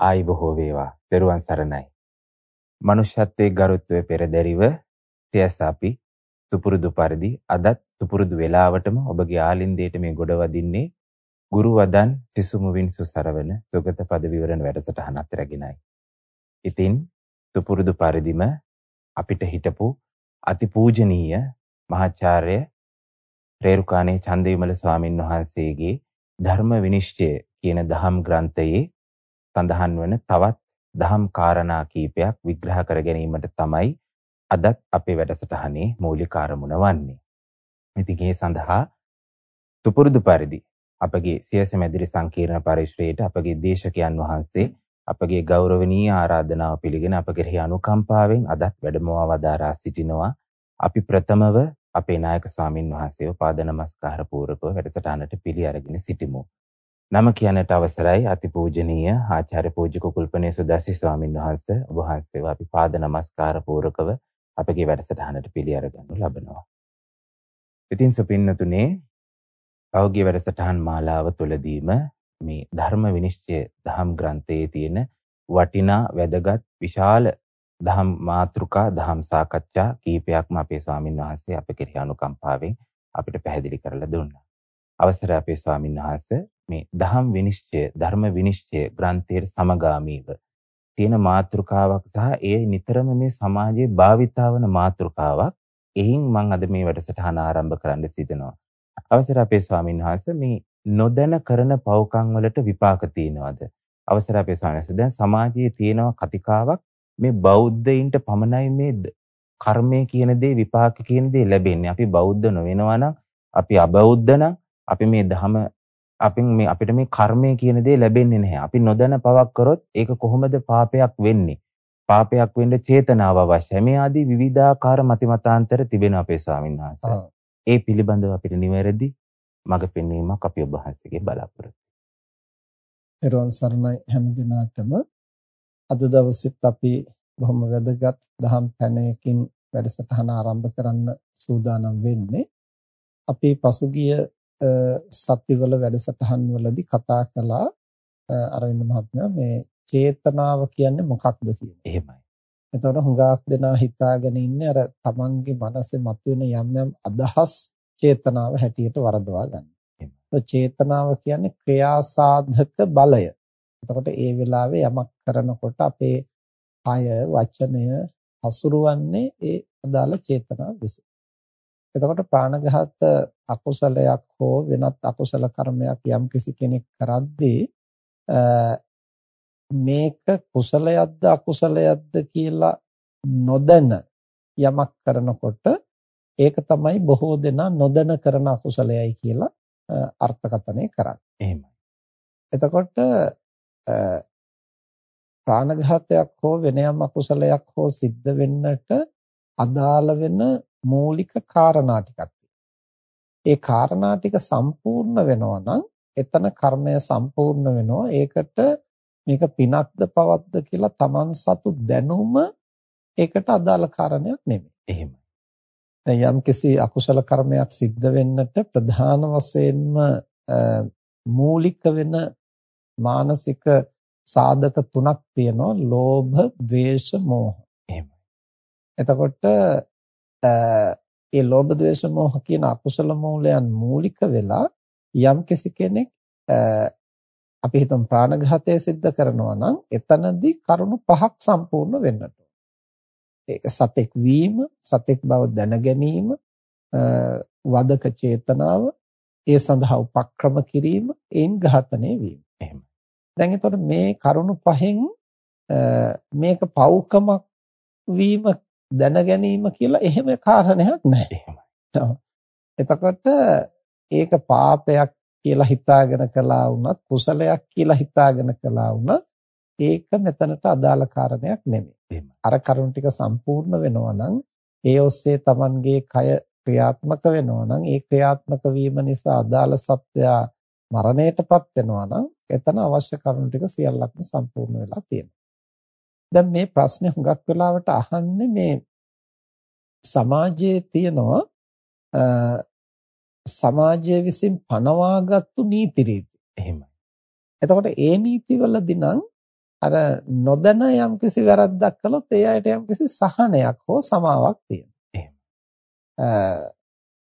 ආයි බොහෝ වේවා. දරුවන් සරණයි. මනුෂ්‍යත්වයේ ගරුත්වයේ පෙරදැරිව සියස අපි සුපුරුදු පරිදි අදත් සුපුරුදු වේලාවටම ඔබගේ ආලින්දයට මේ ගොඩ වදින්නේ ගුරු වදන් සිසුමුවින් සුසරවන සුගත පද විවරණ වැඩසටහනත් රැගෙනයි. ඉතින් සුපුරුදු පරිදිම අපිට හිටපු අතිපූජනීය මහාචාර්ය රේරුකාණේ චන්දවිමල ස්වාමින් වහන්සේගේ ධර්ම විනිශ්චය කියන දහම් ග්‍රන්ථයේ සඳහන් වන තවත් දහම් කාරණා කීපයක් විග්‍රහ කර ගැනීමට තමයි අදත් අපේ වැඩසටහනේ මූලික අරමුණ වන්නේ. ඉතින් ඒ සඳහා සුපුරුදු පරිදි අපගේ සියස මැදිරි සංකීර්ණ පරිශ්‍රයේට අපගේ දේශකයන් වහන්සේ අපගේ ගෞරවනීය ආරාධනාව පිළිගෙන අප කෙරෙහි අනුකම්පාවෙන් අදත් වැඩමවා වදාරා සිටිනවා. අපි ප්‍රථමව අපේ නායක ස්වාමින් වහන්සේව පාද නමස්කාර පූර්වකව වැඩසටහනට පිළි අරගෙන සිටිමු. නම කියන්නට අවසරයි අතිපූජනීය ආචාර්ය පූජ්‍ය කුකුල්පනේ සුදස්සි ස්වාමින් වහන්සේ ඔබ වහන්සේව අපි පාද නමස්කාර පූර්වකව අපගේ වැඩසටහනට පිළි අරගනු ලබනවා. ඉතින් සුපින්නතුනේ පෞග්‍ය වැඩසටහන් මාලාව තුළදීම මේ ධර්ම විනිශ්චය දහම් ග්‍රන්ථයේ තියෙන වටිනා වැදගත් විශාල දහම් මාතෘකා දහම් සාකච්ඡා කීපයක්ම අපේ ස්වාමින් වහන්සේ අප කෙරෙහි අනුකම්පාවෙන් අපිට පැහැදිලි කරලා දුන්නා. අවසර අපේ ස්වාමින් වහන්සේ මේ දහම් විනිශ්චය ධර්ම විනිශ්චය ග්‍රන්ථයේ සමගාමීව තියෙන මාතෘකාවක් සහ ඒ නිතරම මේ සමාජයේ භාවිතාවන මාතෘකාවක්. එහින් මම අද මේ වැඩසටහන ආරම්භ කරන්න සිටිනවා. අවසර අපේ ස්වාමින් වහන්සේ මේ නොදැන කරන පව්කම් වලට විපාක තියනවාද? අවසර අපේ ස්වාමීන් වහන්සේ දැන් සමාජයේ තියෙනවා කතිකාවක් මේ බෞද්ධයින්ට පමණයි මේ කර්මය කියන දේ විපාක කියන දේ ලැබෙන්නේ. අපි බෞද්ධ නොවෙනවා නම් අපි අබෞද්ධ නම් අපි මේ ධම අපින් මේ අපිට මේ කර්මය කියන දේ ලැබෙන්නේ නැහැ. අපි නොදැන පවක් කරොත් ඒක කොහොමද පාපයක් වෙන්නේ? පාපයක් වෙන්න චේතනාව අවශ්‍යයි. මේ ආදී විවිධාකාර මතිමතාන්තර තිබෙන අපේ ස්වාමීන් වහන්සේ. ඒ පිළිබඳව අපිට නිවැරදි මඟ පෙන්වීමක් අපි ඔබ වහන්සේගේ බලාපොරොත්තු. ඊළඟ සරණයි හැම දිනාටම අද දවසෙත් අපි බොහොම වැදගත් දහම් පැනයකින් වැඩසටහන ආරම්භ කරන්න සූදානම් වෙන්නේ. අපි පසුගිය සතිවල වැඩසටහන් වලදී කතා කළා අරවින්ද මහත්මයා මේ චේතනාව කියන්නේ මොකක්ද කියන. එහෙමයි. එතකොට හුඟක් දෙනා හිතාගෙන ඉන්නේ අර තමන්ගේ මනසේ මතුවෙන යම් යම් අදහස් චේතනාව හැටියට වරදවා ගන්න. චේතනාව කියන්නේ ක්‍රියාසාධක බලය. එතකොට ඒ වෙලාවේ යමක් කරනකොට අපේ කය වචනය හසුරුවන්නේ ඒ අදාළ චේතනාව විසින්. එතකොට ප්‍රාණඝාත අකුසලයක් හෝ වෙනත් අකුසල කර්මයක් යම් කිසි කෙනෙක් කරද්දී මේක කුසලයක්ද අකුසලයක්ද කියලා නොදැන යමක් කරනකොට ඒක තමයි බොහෝ දෙනා නොදැන කරන අකුසලයයි කියලා අර්ථකථනය කරන්නේ. එහෙමයි. එතකොට ප්‍රාණඝාතයක් හෝ වෙන යම් අකුසලයක් හෝ සිද්ධ වෙන්නට අදාළ වෙන මූලික කාරණා ටිකක් ඒ කාරණා ටික සම්පූර්ණ වෙනවා නම් එතන කර්මය සම්පූර්ණ වෙනවා. ඒකට මේක පිනක්ද පවක්ද කියලා Taman සතු දැනුම ඒකට අදාළ කාරණයක් නෙමෙයි. එහෙමයි. දැන් යම්කිසි අකුසල කර්මයක් සිද්ධ වෙන්නට ප්‍රධාන වශයෙන්ම මූලික වෙන මානසික සාධක තුනක් තියෙනවා ලෝභ, ද්වේෂ, මෝහ. එහෙමයි. එතකොට ඒ ලෝභ ද්වේෂ මෝහ කියන අකුසල මූලයන් මූලික වෙලා යම් කෙනෙක් අපි හිතමු ප්‍රාණඝාතය සිද්ධ කරනවා නම් එතනදී කරුණු පහක් සම්පූර්ණ වෙන්නට ඒක සතෙක් වීම සතෙක් බව දැන ගැනීම වදක චේතනාව ඒ සඳහා උපක්‍රම කිරීම එයින් ඝාතනය වීම. එහෙම දැන් එතකොට මේ කරුණු පහෙන් මේක පෞකමක් වීම දැන ගැනීම කියලා එහෙම කාරණයක් නැහැ. එතකොට ඒක පාපයක් කියලා හිතාගෙන කළා වුණත් කුසලයක් කියලා හිතාගෙන කළා වුණත් ඒක මෙතනට අදාළ කාරණයක් නෙමෙයි. අර කරුණ ටික සම්පූර්ණ වෙනවා නම් ඒ ඔස්සේ Tamanගේ කය ක්‍රියාත්මක වෙනවා නම් ඒ ක්‍රියාත්මක වීම නිසා අදාළ සත්වයා මරණයටපත් වෙනවා නම් එතන අවශ්‍ය කරුණු ටික සියල්ලක්ම සම්පූර්ණ වෙලා තියෙනවා. දැන් මේ ප්‍රශ්නේ හුඟක් වෙලාවට අහන්නේ මේ සමාජයේ තියනවා සමාජය විසින් පනවාගත්තු නීති රීති. එහෙමයි. එතකොට ඒ නීතිවලදී නම් අර නොදැන යම්කිසි වැරද්දක් කළොත් ඒ අයට යම්කිසි සහනයක් හෝ සමාවක් තියෙනවා.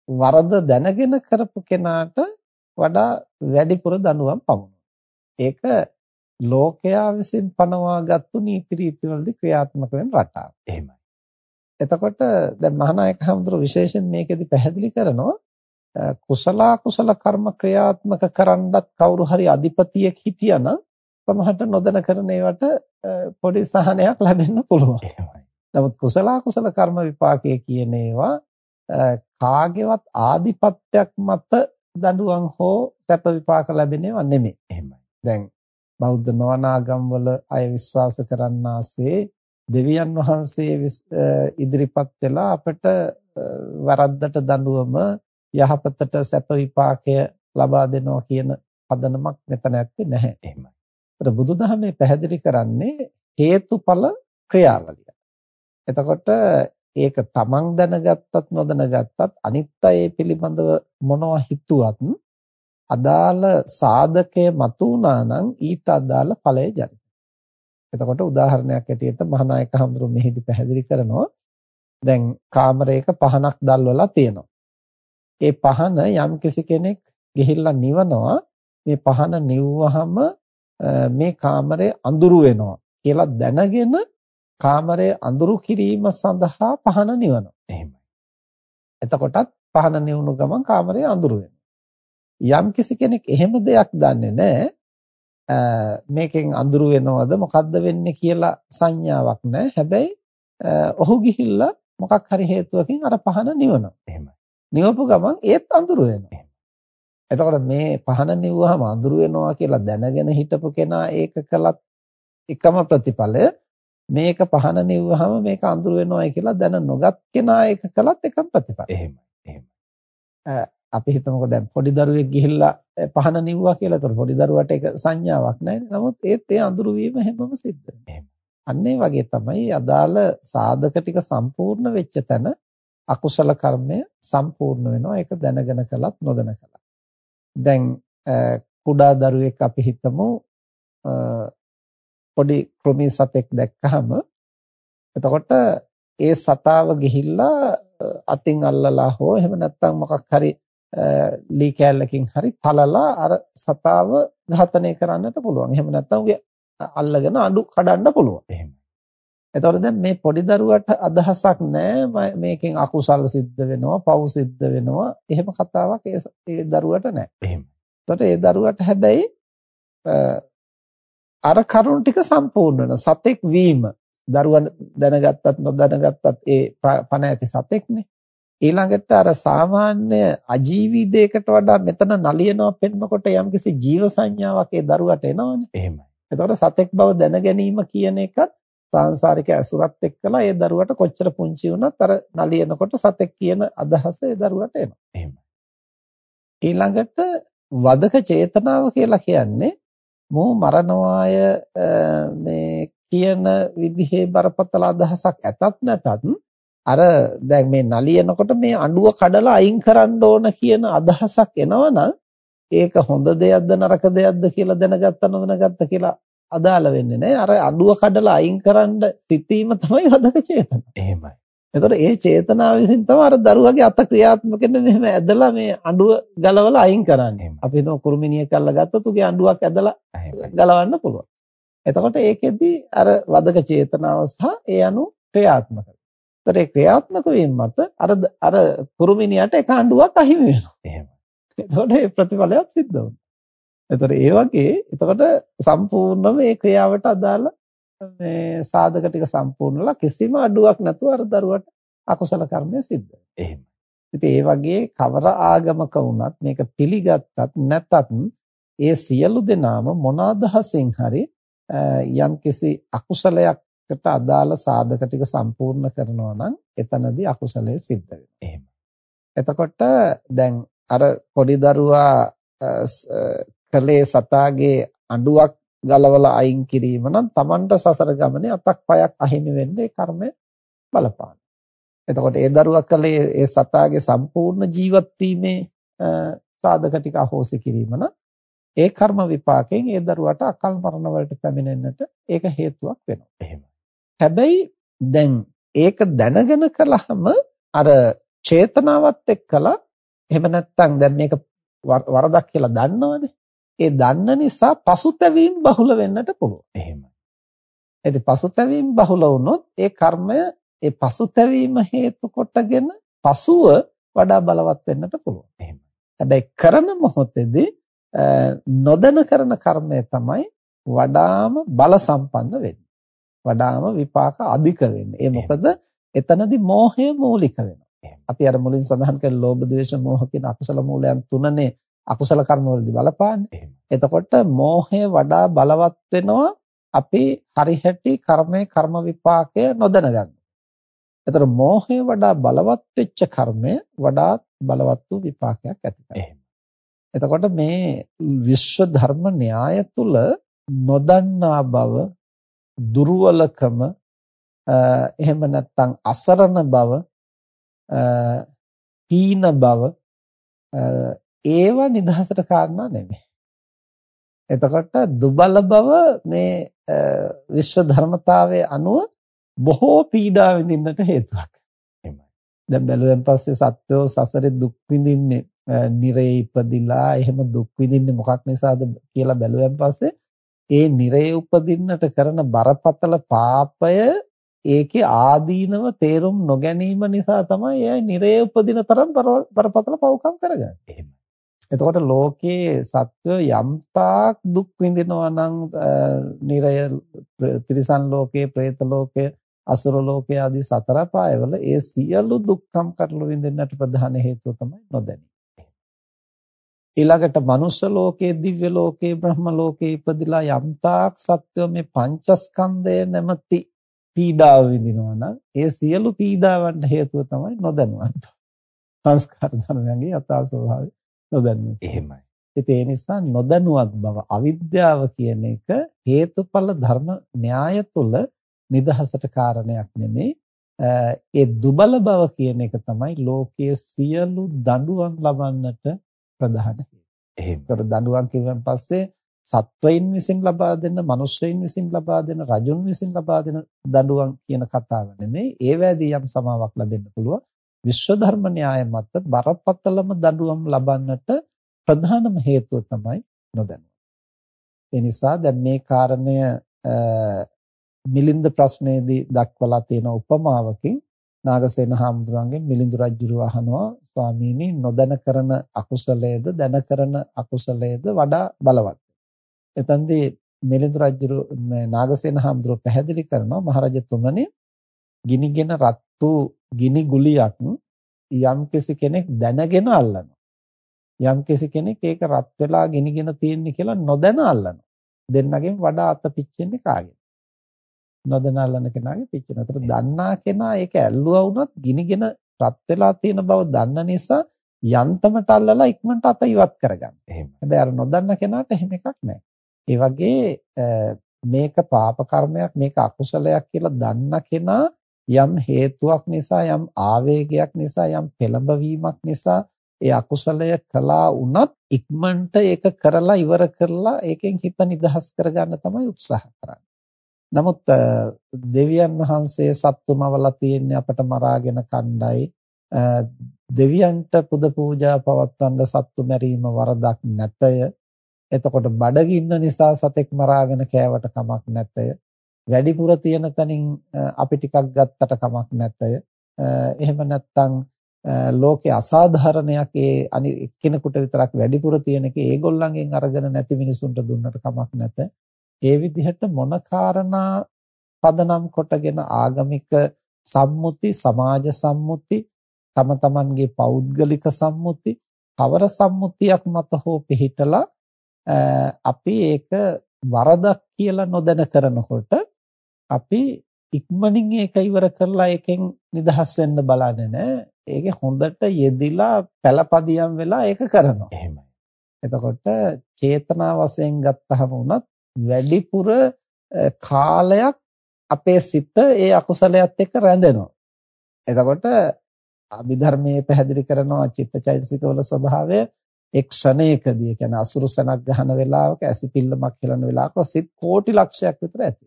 වරද දැනගෙන කරපු කෙනාට වඩා වැඩිපුර දඬුවම් පමුණුනවා. ඒක ලෝකයා විසින් පනවාගත්තු නීති රීතිවලදී ක්‍රියාත්මක වෙන රටාවක්. එහෙමයි. එතකොට දැන් මහානායක හඳුර විශේෂයෙන් මේකෙදි පැහැදිලි කරනවා කුසල කුසල කර්ම ක්‍රියාත්මක කරන්නත් කවුරු හරි අධිපතියෙක් හිටියනම් සමහරට නොදැන කරන ඒවට පොඩි සහනයක් ලැබෙන්න පුළුවන්. එහෙමයි. නමුත් කුසල කුසල කර්ම විපාකයේ කියන ඒවා කාගේවත් ආධිපත්‍යයක් මත දඬුවම් හෝ සැප විපාක ලැබෙන ඒවා නෙමෙයි. එහෙමයි. දැන් බෞද්ධ නොවනාගම් වල අය විශ්වාස කරන්නාසේ දෙවියන් වහන්සේ ඉදිරිපත් වෙලා අපට වරද්දට දඬුවම යහපතට සැප විපාකය ලබා දෙනවා කියන පදනමක් මෙතන ඇත්තේ නැහැ. එහෙමයි. ඒතර බුදුදහමේ පැහැදිලි කරන්නේ හේතුඵල ක්‍රියාවලිය. එතකොට ඒක තමන් දැනගත්තත් නොදැනගත්තත් අනිත් අය පිළිබඳව මොනවා හිතුවත් අදාළ සාධකය මතු වුණා නම් ඊට අදාළ ඵලය ජනිත. එතකොට උදාහරණයක් ඇටියට මහානායක හඳුරු මෙහිදී පැහැදිලි කරනවා දැන් කාමරයක පහනක් දැල්වලා තියෙනවා. ඒ පහන යම් කිසි කෙනෙක් ගිහිල්ලා නිවනවා මේ පහන නිව්වහම මේ කාමරය අඳුරු වෙනවා කියලා දැනගෙන කාමරය අඳුරු කිරීම සඳහා පහන නිවනවා. එහෙමයි. එතකොටත් පහන නිවුණු ගමන් කාමරය අඳුරු වෙනවා. යම් කිසි කෙනෙක් එහෙම දෙයක් දන්නේ නැහැ මේකෙන් අඳුරු වෙනවද මොකද්ද වෙන්නේ කියලා සංඥාවක් නැහැ. හැබැයි ඔහු ගිහිල්ලා මොකක් හරි හේතුවකින් අර පහන නිවනවා. එහෙමයි. නිවපු ගමන් ඒත් අඳුරු වෙනවා. එතකොට මේ පහන නිවුවහම අඳුරු වෙනවා කියලා දැනගෙන හිටපු කෙනා ඒක කළත් එකම ප්‍රතිඵලය මේක පහන නිවුවහම මේක අඳුරු වෙනවායි කියලා දැන නොගත් කෙනා ඒක කළත් එකම ප්‍රතිඵලය. එහෙමයි. එහෙමයි. අපි හිතමුකෝ දැන් පොඩි දරුවෙක් ගිහිල්ලා පහන නිවුවා කියලා. ඒතකොට පොඩි දරුවට ඒක සංඥාවක් නැහැ. නමුත් ඒත් ඒ අඳුරු වීම හැමම සිද්ධ වෙනවා. අන්න ඒ වගේ තමයි අදාළ සාධක ටික සම්පූර්ණ වෙච්ච තැන අකුසල කර්මය සම්පූර්ණ වෙනවා. ඒක දැනගෙන කළත් නොදැන කළත්. දැන් කුඩා දරුවෙක් අපි හිතමු පොඩි කෘමි සතෙක් දැක්කහම එතකොට ඒ සතාව ගිහිල්ලා අතින් අල්ලලා හෝ එහෙම නැත්නම් මොකක් හරි ලී කෑල්ලකින් හරි තලලා අර සතාව ඝාතනය කරන්නට පුළුවන්. එහෙම නැත්නම් උගේ අල්ලගෙන අඬු කඩන්න පුළුවන්. එහෙම. එතකොට දැන් මේ පොඩි දරුවට අදහසක් නැහැ මේකෙන් අකුසල් සිද්ධ වෙනවා, පව් සිද්ධ වෙනවා. එහෙම කතාවක් ඒ දරුවට නැහැ. එහෙම. එතකොට ඒ දරුවට හැබැයි අර කරුණ ටික සම්පූර්ණ වෙන සතෙක් වීම දරුවා දැනගත්තත් නොදැනගත්තත් ඒ පණ ඇති සතෙක්නේ. ඊළඟට අර සාමාන්‍ය අජීවී දෙයකට වඩා මෙතන නලියනවා පෙන්නකොට යම්කිසි ජීව සංඥාවක් ඒ දරුවට එනවනේ. එහෙමයි. එතකොට සතෙක් බව දැන ගැනීම කියන එකත් සාංශාරික ඇසුරත් එක්කලා ඒ දරුවට කොච්චර පුංචි වුණත් අර නලියනකොට සතෙක් කියන අදහස ඒ දරුවට එනවා. එහෙමයි. ඊළඟට වදක චේතනාව කියලා කියන්නේ මෝ මරණවාය මේ කියන විදිහේ බරපතල අදහසක් ඇතත් නැතත් අර දැන් මේ නලියනකොට මේ අඬුව කඩලා අයින් කරන්න ඕන කියන අදහසක් එනවනම් ඒක හොඳ දෙයක්ද නරක දෙයක්ද කියලා දැනගත්ත නොදැනගත්ත කියලා අදාළ වෙන්නේ නැහැ. අර අඬුව කඩලා අයින් කරන්න සිටීම තමයි වදක චේතන. එහෙමයි. එතකොට ඒ චේතනාව විසින් තමයි අර දරුවගේ අත ක්‍රියාත්මක වෙන්නේ මෙහෙම ඇදලා මේ අඬුව ගලවලා අයින් කරන්නේ. අපි හිතමු කුරුමිනිය කල්ලා ගත්තොත් උගේ අඬුවක් ඇදලා ගලවන්න පුළුවන්. එතකොට ඒකෙදි අර වදක චේතනාව සහ ඒ අනු ක්‍රියාත්මක ඒ ක්‍රියාත්මක වීම මත අර අර කුරුමිනියට එක අඬුවක් අහිමි වෙනවා. එහෙමයි. එතකොට ඒ ප්‍රතිඵලයක් සිද්ධ වෙනවා. එතකොට ඒ වගේ එතකොට සම්පූර්ණම මේ ක්‍රියාවට අදාළ මේ සාධක ටික සම්පූර්ණලා කිසිම අඩුවක් නැතුව අර දරුවට අකුසල කර්මය සිද්ධ වෙනවා. එහෙමයි. ඉතින් ඒ වගේ කවර ආගමක වුණත් මේක පිළිගත්තත් නැතත් ඒ සියලු දෙනාම මොන අදහසින් හරි යම්කිසි අකුසලයකට අදාළ සාධක ටික සම්පූර්ණ කරනවා නම් එතනදී අකුසලයේ සිද්ධ වෙනවා. එහෙමයි. එතකොට දැන් අර පොඩි දරුවා කලේ සතාගේ අඬුවක් ගලවලා අයින් කිරීම නම් Tamanට සසර ගමනේ අතක් පයක් අහිමි වෙන්නේ කර්මය බලපාන. එතකොට ඒ දරුවා කලේ ඒ සතාගේ සම්පූර්ණ ජීවත් වීමේ සාධක ටික අහෝසි කිරීම නම් ඒ කර්ම විපාකයෙන් ඒ දරුවාට අකල් මරණ වලට පැමිණෙන්නට ඒක හේතුවක් වෙනවා. එහෙමයි. හැබැයි දැන් ඒක දැනගෙන කළාම අර චේතනාවත් එක්කලා එහෙම නැත්නම් දැන් මේක වරදක් කියලා දන්නවනේ. ඒ දන්න නිසා පසුතැවීම් බහුල වෙන්නට පුළුවන්. එහෙමයි. ඉතින් පසුතැවීම් බහුල වුණොත් ඒ කර්මය ඒ පසුතැවීම හේතු කොටගෙන පසුව වඩා බලවත් වෙන්නට පුළුවන්. එහෙමයි. හැබැයි කරන මොහොතේදී නොදැන කරන කර්මය තමයි වඩාම බල සම්පන්න වෙන්නේ. වඩාම විපාක අධික වෙන්නේ. ඒ මොකද එතනදී මෝහය මූලික වෙනවා. අපි අර මුලින් සඳහන් කළ ලෝභ ද්වේෂ මෝහ කියන අකුසල මූලයන් තුනනේ අකුසල කර්ම වලදී බලපාන්නේ. එතකොට මෝහය වඩා බලවත් වෙනවා අපි හරිහැටි කර්මයේ කර්ම විපාකය නොදැන ගන්න. එතකොට මෝහය වඩා බලවත් වෙච්ච කර්මය වඩා බලවත් වූ විපාකයක් ඇති කරනවා. එතකොට මේ විශ්ව ධර්ම න්‍යාය තුල නොදන්නා බව දුර්වලකම එහෙම නැත්නම් අසරණ බව හීන බව ඒව නිදහසට කාරණා නෙමෙයි. එතකොට දුබල බව මේ විශ්ව ධර්මතාවයේ අනුව බොහෝ පීඩා විඳින්නට හේතුවක්. දැන් බැලුවෙන් පස්සේ සත්වෝ සසරේ දුක් විඳින්නේ නිරේ ඉපදිලා එහෙම දුක් විඳින්නේ මොකක් නිසාද කියලා බැලුවෙන් පස්සේ ඒ නිරේ උපදින්නට කරන බරපතල පාපය ඒකේ ආදීනව තේරුම් නොගැනීම නිසා තමයි එයා නිරේ උපදින තරම් බරපතල පව්කම් කරගන්නේ. එහෙමයි. එතකොට ලෝකයේ සත්ව යම්තාක් දුක් විඳිනවා නම් නිරය ත්‍රිසන් ලෝකයේ, പ്രേත ලෝකයේ, අසුර ලෝකයේ ආදී සතර පායවල ඒ සියලු දුක්ඛම් කටළු විඳින්නට ප්‍රධාන හේතුව තමයි නොදැනීම. ඊළඟට මනුෂ්‍ය ලෝකයේ, දිව්‍ය ලෝකයේ, බ්‍රහ්ම ලෝකයේ ඉපදිලා යම්තාක් සත්වෝ මේ පංචස්කන්ධය නැමැති පීඩාව විඳිනවා නම් ඒ සියලු පීඩාවන්ට හේතුව තමයි නොදැනුවත්. සංස්කාර ධර්මයන්ගේ යථා ස්වභාවය නොදැනුම. එහෙමයි. ඒ නිසා නොදැනුවත් බව අවිද්‍යාව කියන එක හේතුඵල ධර්ම න්‍යාය තුල නිදහසට කාරණයක් නෙමෙයි. ඒ දුබල බව කියන එක තමයි ලෝකයේ සියලු දඬුවම් ලබන්නට ප්‍රධාන හේතුව. එහෙම. දඬුවම් කියවන් පස්සේ සත්වයින් විසින් ලබා දෙන, මනුෂ්‍යයින් විසින් ලබා දෙන, රජුන් විසින් ලබා දෙන දඬුවම් කියන කතාව නෙමෙයි. ඒවැදී යම් සමාවක් ලැබෙන්න පුළුවන්. විශ්ව ධර්ම න්‍යාය මත බරපතලම දඬුවම් ලබන්නට ප්‍රධානම හේතුව තමයි නොදැනුම. ඒ නිසා දැන් මේ කාරණය මිලින්ද ප්‍රශ්නයේදී දක්වලා තියෙන උපමාවකින් නාගසේන හාමුදුරන්ගෙන් මිලිඳු රජුව අහනවා ස්වාමීනි නොදැන කරන අකුසලයේද දැන කරන අකුසලයේද වඩා බලවත්. එතෙන්දී මිලිඳු රජු නාගසේන හාමුදුරුව පැහැදිලි කරනවා මහරජතුමනි ගිනිගෙන රත් වූ ගිනි ගුලියක් යම්කිසි කෙනෙක් දැනගෙන අල්ලනවා. යම්කිසි කෙනෙක් ඒක රත් වෙලා ගිනිගෙන තියෙන්නේ කියලා නොදැන අල්ලනවා. දෙන්නගෙන් වඩා අත පිච්චෙන්නේ කාගෙද? නොදැන අල්ලන කෙනාගේ පිච්චෙන. අතට දන්නා කෙනා ඒක ඇල්ලුවා වුණත් ගිනිගෙන රත් වෙලා තියෙන බව දන්න නිසා යන්තමට අල්ලලා ඉක්මනට අත ඉවත් කරගන්න. එහෙම. හැබැයි අර නොදන්න කෙනාට එහෙම එකක් නැහැ. ඒ වගේ මේක පාප කර්මයක් මේක අකුසලයක් කියලා දන්න කෙනා යම් හේතුවක් නිසා යම් ආවේගයක් නිසා යම් පෙළඹවීමක් නිසා ඒ අකුසලය කළා වුණත් ඉක්මනට ඒක කරලා ඉවර කරලා ඒකෙන් හිත නිදහස් කරගන්න තමයි උත්සාහ කරන්නේ. නමුත් දෙවියන් වහන්සේ සත්තුමවලා තියෙන්නේ අපට මරාගෙන කණ්ඩායි දෙවියන්ට පුද පූජා පවත්වන්න සත්තු මැරීම වරදක් නැතය. එතකොට බඩගින්න නිසා සතෙක් මරාගෙන කෑවට කමක් නැතය. වැඩිපුර තියෙන තැනින් අපි ටිකක් ගත්තට කමක් නැතය. එහෙම නැත්නම් ලෝකේ අසාධාරණයක් ඒ අනි එක්කෙනෙකුට විතරක් වැඩිපුර තියෙන එක ඒගොල්ලන්ගෙන් අරගෙන නැති මිනිසුන්ට දුන්නට කමක් නැත. ඒ විදිහට මොන කාරණා පදනම් කොටගෙන ආගමික සම්මුති, සමාජ සම්මුති, තම තමන්ගේ පෞද්ගලික සම්මුති, කවර සම්මුතියක් මත හෝ පිහිටලා අපි ඒක වරදක් කියලා නොදැන කරනකොට අපි ඉක්මනින් ඒක ඉවර කරලා ඒකෙන් නිදහස් වෙන්න බලන්නේ නැහැ. ඒකේ හොඳට යෙදිලා පළපදියම් වෙලා ඒක කරනවා. එහෙමයි. එතකොට චේතනා වශයෙන් ගත්තහම උනත් වැඩිපුර කාලයක් අපේ සිත ඒ අකුසලයට එක්ක රැඳෙනවා. එතකොට අභිධර්මයේ පැහැදිලි කරනවා චිත්තචෛතසිකවල ස්වභාවය එක් ක්ෂණයකදී කියන්නේ අසුරු සනක් ගහන වෙලාවක ඇසිපිල්ලමක් හෙලන වෙලාවක සිත් කෝටි ලක්ෂයක් විතර ඇති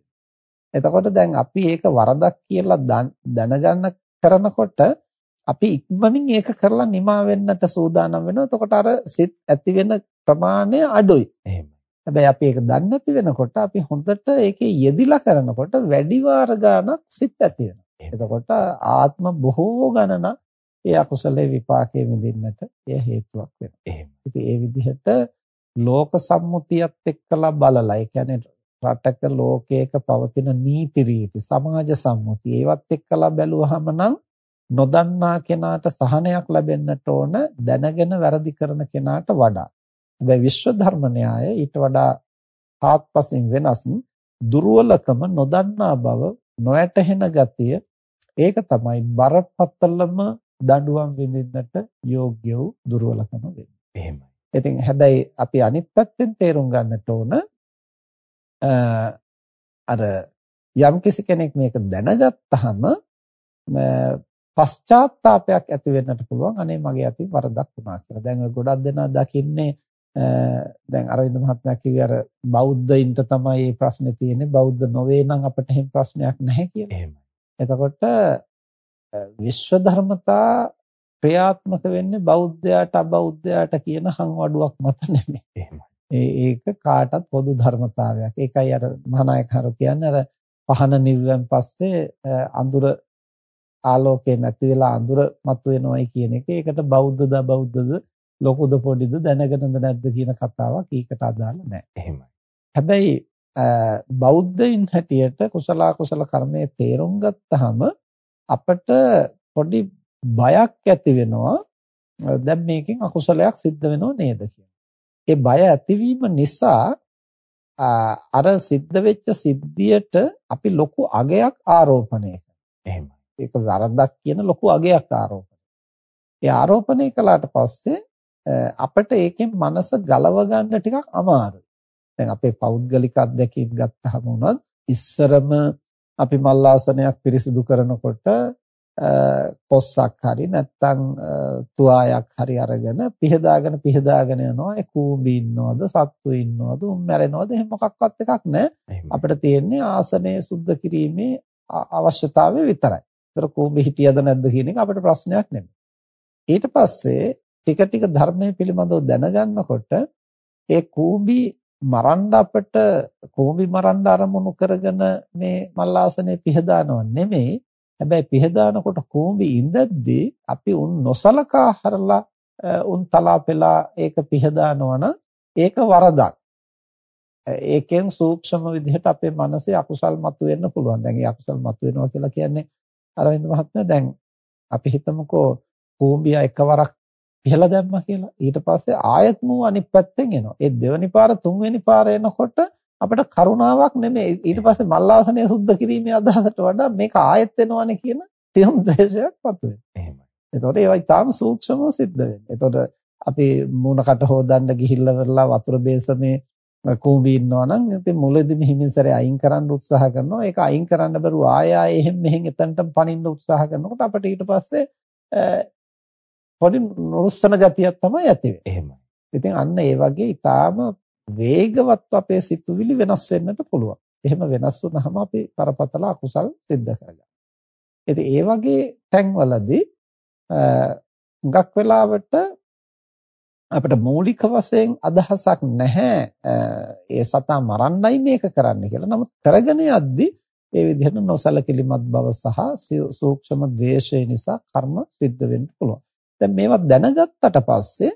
එතකොට දැන් අපි ඒක වරදක් කියලා දැනගන්න කරනකොට අපි ඉක්මනින් ඒක කරලා නිමා වෙන්නට සූදානම් වෙනවා. එතකොට අර සිත් ඇති වෙන ප්‍රමාණය අඩුයි. එහෙමයි. හැබැයි අපි ඒක දන්නේ නැති වෙනකොට අපි හොඳට ඒකේ යෙදිලා කරනකොට වැඩි වාර ගාණක් සිත් ඇති වෙනවා. එතකොට ආත්ම බොහෝ ගණනක් ඒ අකුසලයේ විපාකයේ විඳින්නට එය හේතුවක් වෙනවා. එහෙම. ඉතින් ඒ විදිහට ලෝක සම්මුතියත් එක්කලා බලලා ඒ කියන්නේ රටක ලෝකයක පවතින නීති රීති සමාජ සම්මුතිය ඒවත් එක්කලා බැලුවහම නම් නොදන්නා කෙනාට සහනයක් ලැබෙන්නට ඕන දැනගෙන වැරදි කරන කෙනාට වඩා. හැබැයි විශ්ව ධර්ම න්‍යාය ඊට වඩා ආත්පසින් වෙනස් දුර්වලකම නොදන්නා බව නොයැටහෙන ගතිය ඒක තමයි බරපතලම දඬුවම් විඳින්නට යෝග්‍ය වූ දුර්වලකම වෙන්නේ. එහෙමයි. ඉතින් හැබැයි අපි අනිත් පැත්තෙන් තේරුම් ගන්නට ඕන අර යම් කෙනෙක් මේක දැනගත්තාම පශ්චාත්තාවපයක් ඇති වෙන්නට පුළුවන් අනේ මගේ අතින් වරදක් වුණා කියලා. දැන් ගොඩක් දෙනා දකින්නේ දැන් අරවින්ද මහත්මයා කිව්වේ අර බෞද්ධයින්ට තමයි මේ ප්‍රශ්නේ තියෙන්නේ. බෞද්ධ නොවේ නම් අපිට එහෙම ප්‍රශ්නයක් නැහැ කියලා. එහෙමයි. එතකොට විශ්ව ධර්මතා ක්‍රියාත්මක වෙන්නේ බෞද්ධයාට අබෞද්ධයාට කියන හංවඩුවක් මත නෙමෙයි. එහෙමයි. ඒක කාටත් පොදු ධර්මතාවයක්. ඒකයි අර මහානායකහරු කියන්නේ අර පහන නිව්වන් පස්සේ අඳුර ආලෝකය නැති වෙලා අඳුර මතුවෙනවයි කියන එක. ඒකට බෞද්ධද අබෞද්ධද ලොකුද පොඩිද දැනගෙනද නැද්ද කියන කතාවක් ඊකට අදාළ නැහැ. එහෙමයි. හැබැයි බෞද්ධයින් හැටියට කුසල කුසල කර්මයේ තේරුම් ගත්තාම අපට පොඩි බයක් ඇති වෙනවා. දැන් මේකෙන් අකුසලයක් සිද්ධ වෙනව නේද ඒ බය ඇතිවීම නිසා අර සිද්ධ වෙච්ච සිද්ධියට අපි ලොකු අගයක් ආරෝපණය කරනවා. එහෙමයි. ඒක වරදක් කියන ලොකු අගයක් ආරෝපණය. ඒ ආරෝපණය කළාට පස්සේ අපිට ඒකෙන් මනස ගලව ගන්න ටිකක් අමාරුයි. දැන් අපේ පෞද්ගලික අත්දැකීම් ගත්තහම උනත් ඉස්සරම අපි මල්ලාසනයක් පිරිසිදු කරනකොට පොස්සක් හරි නැත්නම් තුවායක් හරි අරගෙන පිහදාගෙන පිහදාගෙන යනවා ඒ කූඹි ඉන්නවද සත්තු ඉන්නවද උන් මැරෙනවද එහෙම මොකක්වත් එකක් නැහැ අපිට තියෙන්නේ ආසනය සුද්ධ කිරීමේ අවශ්‍යතාවය විතරයි. ඒතර කූඹි හිටියද නැද්ද කියන එක අපිට ප්‍රශ්නයක් නෙමෙයි. ඊට පස්සේ ටික ටික ධර්මයේ පිළිබඳව දැනගන්නකොට ඒ කූඹි මරන්න අපිට කූඹි මරන්න අරමුණු කරගෙන මේ මල්ලාසනේ පිහදානව නෙමෙයි හැබැයි පිහදානකොට කූඹි ඉඳද්දී අපි උන් නොසලකා හරලා උන් තලා පෙලා ඒක පිහදානවා නම් ඒක වරදක්. ඒකෙන් සූක්ෂම විදිහට අපේ මනසේ අකුසල් මතුවෙන්න පුළුවන්. දැන් ඒ අකුසල් මතුවෙනවා කියලා කියන්නේ අරවින්ද මහත්මයා දැන් අපි හිතමුකෝ කූඹිය එකවරක් පිහලා දැම්මා කියලා. ඊට පස්සේ ආයත් මූ අනිත් පැත්තෙන් එනවා. ඒ දෙවනි පාර තුන්වෙනි පාර එනකොට අපිට කරුණාවක් නෙමෙයි ඊට පස්සේ මල්ලාසනය සුද්ධ කිරීමේ අදහසට වඩා මේක ආයෙත් එනවනේ කියන තියුම් ද්වේෂයක් පතුවේ. එහෙමයි. එතකොට ඒවා ඊටාම සූක්ෂමව සිද්ධ වෙන්නේ. එතකොට අපි මූණකට හොදන්න ගිහිල්ලා වෙරලා වතුර බේසමේ කූඹි ඉන්නවා නම් ඉතින් මුලදී මෙහිමින්සරේ අයින් කරන්න උත්සාහ කරනවා. ඒක අයින් කරන්න බැරුව ආය ආය එහෙම මෙහෙන් එතනට පනින්න උත්සාහ කරනකොට අපිට ඊට පස්සේ පොඩි නුරුස්සන ගතියක් තමයි ඇති වෙන්නේ. එහෙමයි. ඉතින් අන්න ඒ වගේ ඊටාම වේගවත් අපේ සිතුවිලි වෙනස් වෙන්නට පුළුවන්. එහෙම වෙනස් වුනහම අපි පරපතල අකුසල් සිද්ධ කරගන්නවා. ඉතින් ඒ වගේ තැන්වලදී හුඟක් වෙලාවට අපිට මූලික වශයෙන් අදහසක් නැහැ ඒ සතා මරන්නයි මේක කරන්න කියලා. නමුත් කරගෙන යද්දී ඒ විදිහට නොසලකිලිමත් බව සහ සූක්ෂම ද්වේෂය නිසා කර්ම සිද්ධ වෙන්න පුළුවන්. දැන් මේවා දැනගත්තට පස්සේ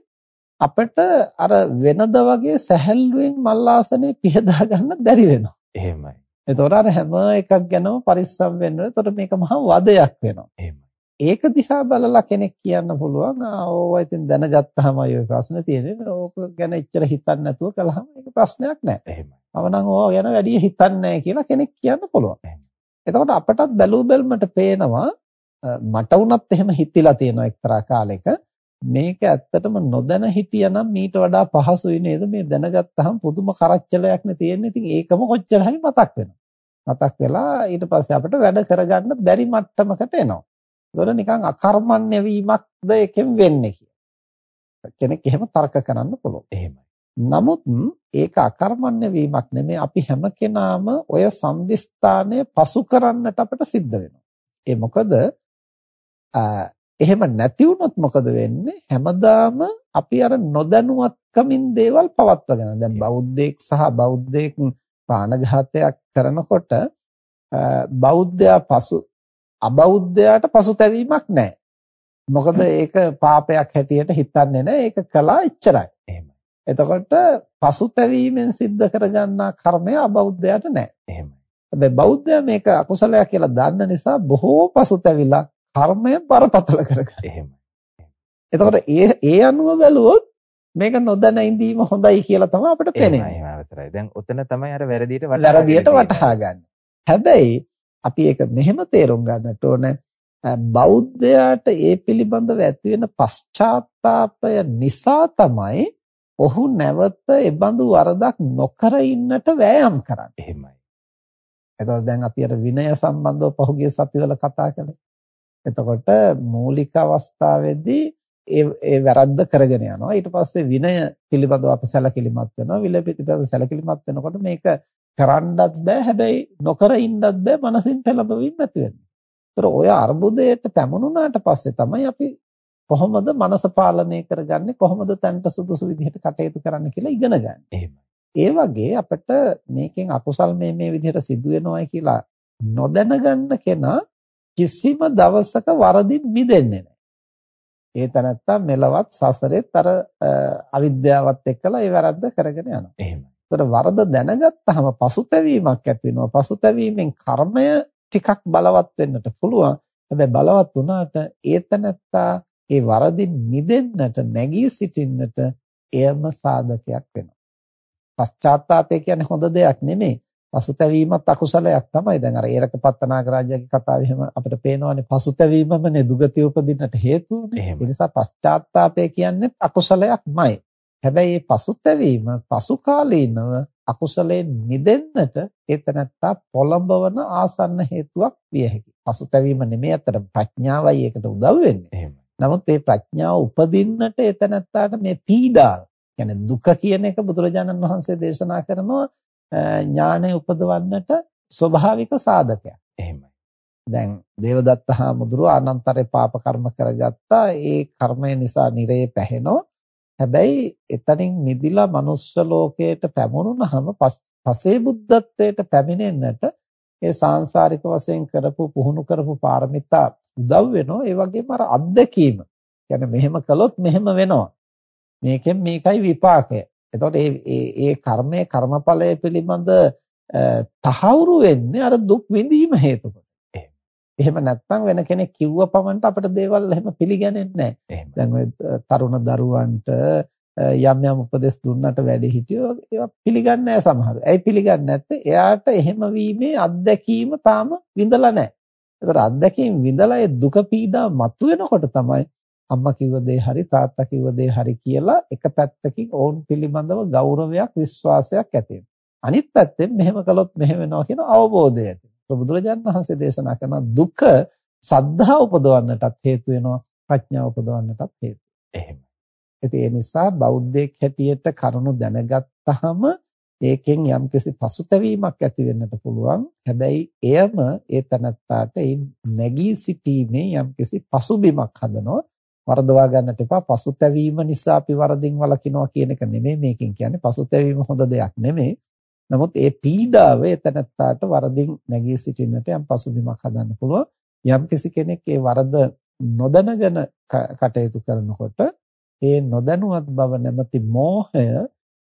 අපිට අර වෙනද වගේ සැහැල්ලුවෙන් මල්ලාසනේ පිහදා ගන්න බැරි වෙනවා. එහෙමයි. එතකොට අර හැම එකක් ගැනම පරිස්සම් වෙන්න ඕනේ. එතකොට මේක මහා වදයක් වෙනවා. එහෙමයි. ඒක දිහා බලලා කෙනෙක් කියන්න පුළුවන් ආ ඕවා ඉතින් දැනගත්තාමයි ඔය ප්‍රශ්නේ තියෙන්නේ. ඕක ගැන එච්චර හිතන්නේ නැතුව කළාම ඒක ප්‍රශ්නයක් නෑ. එහෙමයි. මම නම් ඕවා ගැන වැඩි හිතන්නේ නැහැ කියලා කෙනෙක් කියන්න පුළුවන්. එතකොට අපටත් බැලූ බැලමට පේනවා මට වුණත් එහෙම හිතිලා තියෙනවා එක්තරා කාලෙක. මේක ඇත්තටම නොදැන හිටියනම් මීට වඩා පහසුයි නේද? මේ දැනගත්තාම පුදුම කරච්චලයක් නේ තියෙන්නේ. ඉතින් ඒකම කොච්චර හරි මතක් වෙනවා. මතක් වෙලා ඊට පස්සේ අපිට වැඩ කරගන්න බැරි මට්ටමකට එනවා. ඒතකොට නිකන් අකර්මණ්‍ය වීමක්ද එකෙන් වෙන්නේ කියලා. කෙනෙක් එහෙම තර්ක කරන්න පුළුවන්. එහෙමයි. නමුත් ඒක අකර්මණ්‍ය වීමක් නෙමෙයි. අපි හැම කෙනාම ඔය සම්දිස්ථානය පසු කරන්නට අපිට සිද්ධ වෙනවා. ඒ මොකද එහෙම නැති වුණොත් මොකද වෙන්නේ? හැමදාම අපි අර නොදැනුවත්කමින් දේවල් පවත්වාගෙන. දැන් බෞද්ධයෙක් සහ බෞද්ධයෙක් ප්‍රාණඝාතයක් කරනකොට බෞද්ධයා පසු අබෞද්ධයාට පසුතැවීමක් නැහැ. මොකද ඒක පාපයක් හැටියට හිතන්නේ නැහැ. ඒක කළා එච්චරයි. එහෙමයි. එතකොට පසුතැවීමෙන් සිද්ධ කරගන්නා කර්මය අබෞද්ධයාට නැහැ. එහෙමයි. හැබැයි බෞද්ධයා මේක අකුසලයක් කියලා දන්න නිසා බොහෝ පසුතැවිලා කර්මය බරපතල කරගන්නවා. එහෙමයි. එතකොට ඒ ඒ අනුව බැලුවොත් මේක නොදැන ඉඳීම හොඳයි කියලා තමයි අපිට පේන්නේ. එහෙමයි අවසරයි. දැන් උතන තමයි අර වැරදියට වැරදියට වටහා ගන්න. හැබැයි අපි ඒක මෙහෙම තේරුම් ගන්නට ඕන බෞද්ධයාට ඒ පිළිබඳව ඇති වෙන පශ්චාත්තාපය නිසා තමයි ඔහු නැවත ඒ බඳු වරදක් නොකර ඉන්නට වෑයම් කරන්නේ. එහෙමයි. එතකොට දැන් අපි අර විනය සම්බන්ධව පහුගිය සතිවල කතා කළේ. එතකොට මූලික අවස්ථාවේදී ඒ ඒ වැරද්ද කරගෙන යනවා. ඊට පස්සේ විනය පිළිබඳව අපි සැලකිලිමත් වෙනවා. විල පිළිබඳව සැලකිලිමත් වෙනකොට මේක කරන්නත් බෑ. හැබැයි නොකර ඉන්නත් බෑ. මනසින් පෙළඹවීම ඇති වෙනවා. ඔය අර්බුදයට පැමුණුනාට පස්සේ තමයි අපි කොහොමද මනස පාලනය කරගන්නේ කොහොමද තන්ට සුදුසු විදිහට කටයුතු කරන්න කියලා ඉගෙන ගන්න. ඒ වගේ අපිට මේකෙන් අකුසල් මේ මේ විදිහට සිදු වෙනවයි කියලා නොදැනගන්න කෙනා කිසිම දවසක වරදින් මිදෙන්නේ නැහැ. ඒ තනත්තා මෙලවත් සසරෙත් අර අවිද්‍යාවත් එක්කලා ඒ වැරද්ද කරගෙන යනවා. එහෙමයි. ඒතර වරද දැනගත්තාම පසුතැවීමක් ඇති වෙනවා. පසුතැවීමෙන් කර්මය ටිකක් බලවත් වෙන්නට පුළුවන්. හැබැයි බලවත් වුණාට ඒ තනත්තා ඒ වරදින් මිදෙන්නට නැගී සිටින්නට එයම සාධකයක් වෙනවා. පශ්චාත්තාපය කියන්නේ හොඳ දෙයක් නෙමෙයි. පසුතැවීමත් අකුසලයක් තමයි. දැන් අර ඒරක පත්තනාගරාජයාගේ කතාව එහෙම අපිට පේනවානේ පසුතැවීමමනේ දුගතිය උපදින්නට හේතුවනේ. ඒ නිසා පශ්චාත්තාපය කියන්නේ අකුසලයක්මයි. හැබැයි මේ පසුතැවීම පසුකාලීනව අකුසලයෙන් මිදෙන්නට ඒතනත්තා පොළඹවන ආසන්න හේතුවක් විය හැකියි. පසුතැවීම නෙමෙයි අතර ප්‍රඥාවයි ඒකට උදව් වෙන්නේ. නමුත් මේ ප්‍රඥාව උපදින්නට ඒතනත්තාට මේ පීඩාව කියන්නේ දුක කියන එක බුදුරජාණන් වහන්සේ දේශනා කරනවා ඥානය උපදවන්නට ස්වභාවික සාධකයක්. එහෙමයි. දැන් දේවදත්ත හාමුදුරුව අනන්තරේ පාප කර්ම කරගත්තා. ඒ කර්මය නිසා නිරේ පැහෙනෝ. හැබැයි එතනින් මිදිලා මනුස්ස ලෝකයට පැමුණුනහම පසේ බුද්ධත්වයට පැමිණෙන්නට ඒ සාංශාරික වශයෙන් කරපු පුහුණු කරපු පාරමිතා උදව් වෙනවා. ඒ වගේම අර අත්දැකීම. කියන්නේ මෙහෙම කළොත් මෙහෙම වෙනවා. මේකෙන් මේකයි විපාකය. එතකොට මේ ඒ කර්මයේ කර්මඵලය පිළිබඳ තහවුරු වෙන්නේ අර දුක් විඳීම හේතු කොට. එහෙම නැත්නම් වෙන කෙනෙක් කිව්ව පමණට අපිට දේවල් එහෙම පිළිගන්නේ නැහැ. දැන් ඔය තරුණ දරුවන්ට යම් යම් උපදෙස් දුන්නට වැඩි හිටියෝ ඒවා පිළිගන්නේ නැහැ සමහරව. ඇයි පිළිගන්නේ නැත්තේ? එයාට එහෙම වීමේ අත්දැකීම තාම විඳලා නැහැ. ඒතර අත්දැකීම් විඳලා ඒ දුක පීඩා මතුවෙනකොට තමයි අම්මා කිව්ව දේ හරි තාත්තා කිව්ව දේ හරි කියලා එක පැත්තකින් ඔවුන් පිළිබඳව ගෞරවයක් විශ්වාසයක් ඇති අනිත් පැත්තෙන් මෙහෙම කළොත් මෙහෙම වෙනවා කියන අවබෝධය ඇති බුදුරජාණන් වහන්සේ දේශනා කරන දුක සද්ධා උපදවන්නටත් හේතු වෙනවා ප්‍රඥාව උපදවන්නටත් හේතු. එහෙම. ඒ නිසා බෞද්ධයෙක් හැටියට කරුණු දැනගත්තාම ඒකෙන් යම්කිසි පසුතැවීමක් ඇති වෙන්නට පුළුවන්. හැබැයි එයම ඒ තනත්තාට ඒ නැගී සිටීමේ යම්කිසි පසුබිමක් හදනවා. වරදවා ගන්නට එපා. පසුතැවීම නිසා අපි වරදින් වළකිනවා කියන එක නෙමෙයි මේකෙන් කියන්නේ. පසුතැවීම හොඳ දෙයක් නෙමෙයි. නමුත් ඒ පීඩාව එතනත්තාට වරදින් නැගී සිටින්නට යම් පසුබිමක් හදන්න පුළුවන්. යම් කිසි කෙනෙක් ඒ වරද නොදැනගෙන කටයුතු කරනකොට ඒ නොදැනුවත් බව නැමැති මෝහය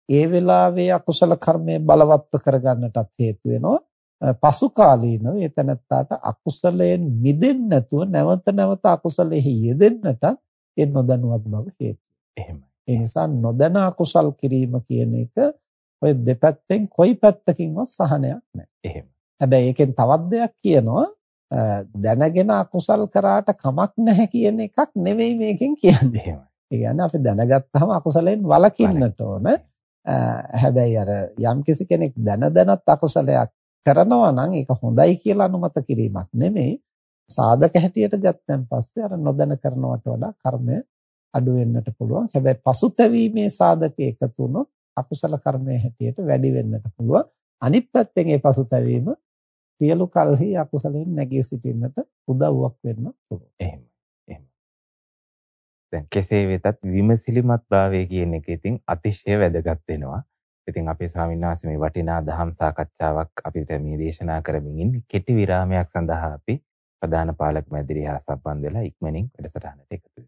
ඒ වෙලාවේ අකුසල කර්මය බලවත්ව කරගන්නටත් හේතු වෙනවා. පසු කාලීනව එතනත්තාට අකුසලයෙන් මිදෙන්න නැතුව නැවත නැවත අකුසලෙහි යෙදෙන්නට ඒ නොදැනුවත් බව හේතු. එහෙමයි. ඒ නිසා නොදැන අකුසල් කිරීම කියන එක ඔය දෙපැත්තෙන් කොයි පැත්තකින්වත් සහනයක් නැහැ. එහෙම. හැබැයි ඒකෙන් තවත් දෙයක් කියනවා දැනගෙන අකුසල් කරාට කමක් නැහැ කියන එකක් නෙවෙයි මේකෙන් කියන්නේ. එහෙමයි. ඒ කියන්නේ අපි දැනගත්තාම අකුසලෙන් වළකින්නට ඕන. හැබැයි අර යම්කිසි කෙනෙක් දැන දැනත් අකුසලයක් කරනවා නම් ඒක හොඳයි කියලා අනුමත කිරීමක් නෙමෙයි. සාධක හැටියට ගත්තන් පස්සේ අර නොදැන කරනවට වඩා කර්මය අඩු වෙන්නට පුළුවන්. හැබැයි පසුතැවීමේ සාධක එකතු වුණොත් අකුසල කර්මයේ හැටියට වැඩි වෙන්නට පුළුවන්. අනිත් පැත්තෙන් ඒ පසුතැවීම සියලු කල්හි අකුසලෙන් නැගී සිටින්නට උදව්වක් වෙන්න පුළුවන්. එහෙම. එහෙම. දැන් කෙසේ වෙතත් විමසිලිමත් භාවය කියන එක ඉතින් අතිශය වැදගත් වෙනවා. ඉතින් අපේ ස්වාමීන් වහන්සේ මේ වටිනා දහම් සාකච්ඡාවක් අපිට මේ දේශනා කරමින් ඉන්නේ. කෙටි විරාමයක් සඳහා අපි ප්‍රධාන පාලක මැදිරිය හා සම්බන්ධ වෙලා ඉක්මනින් වැඩසටහනට එකතු.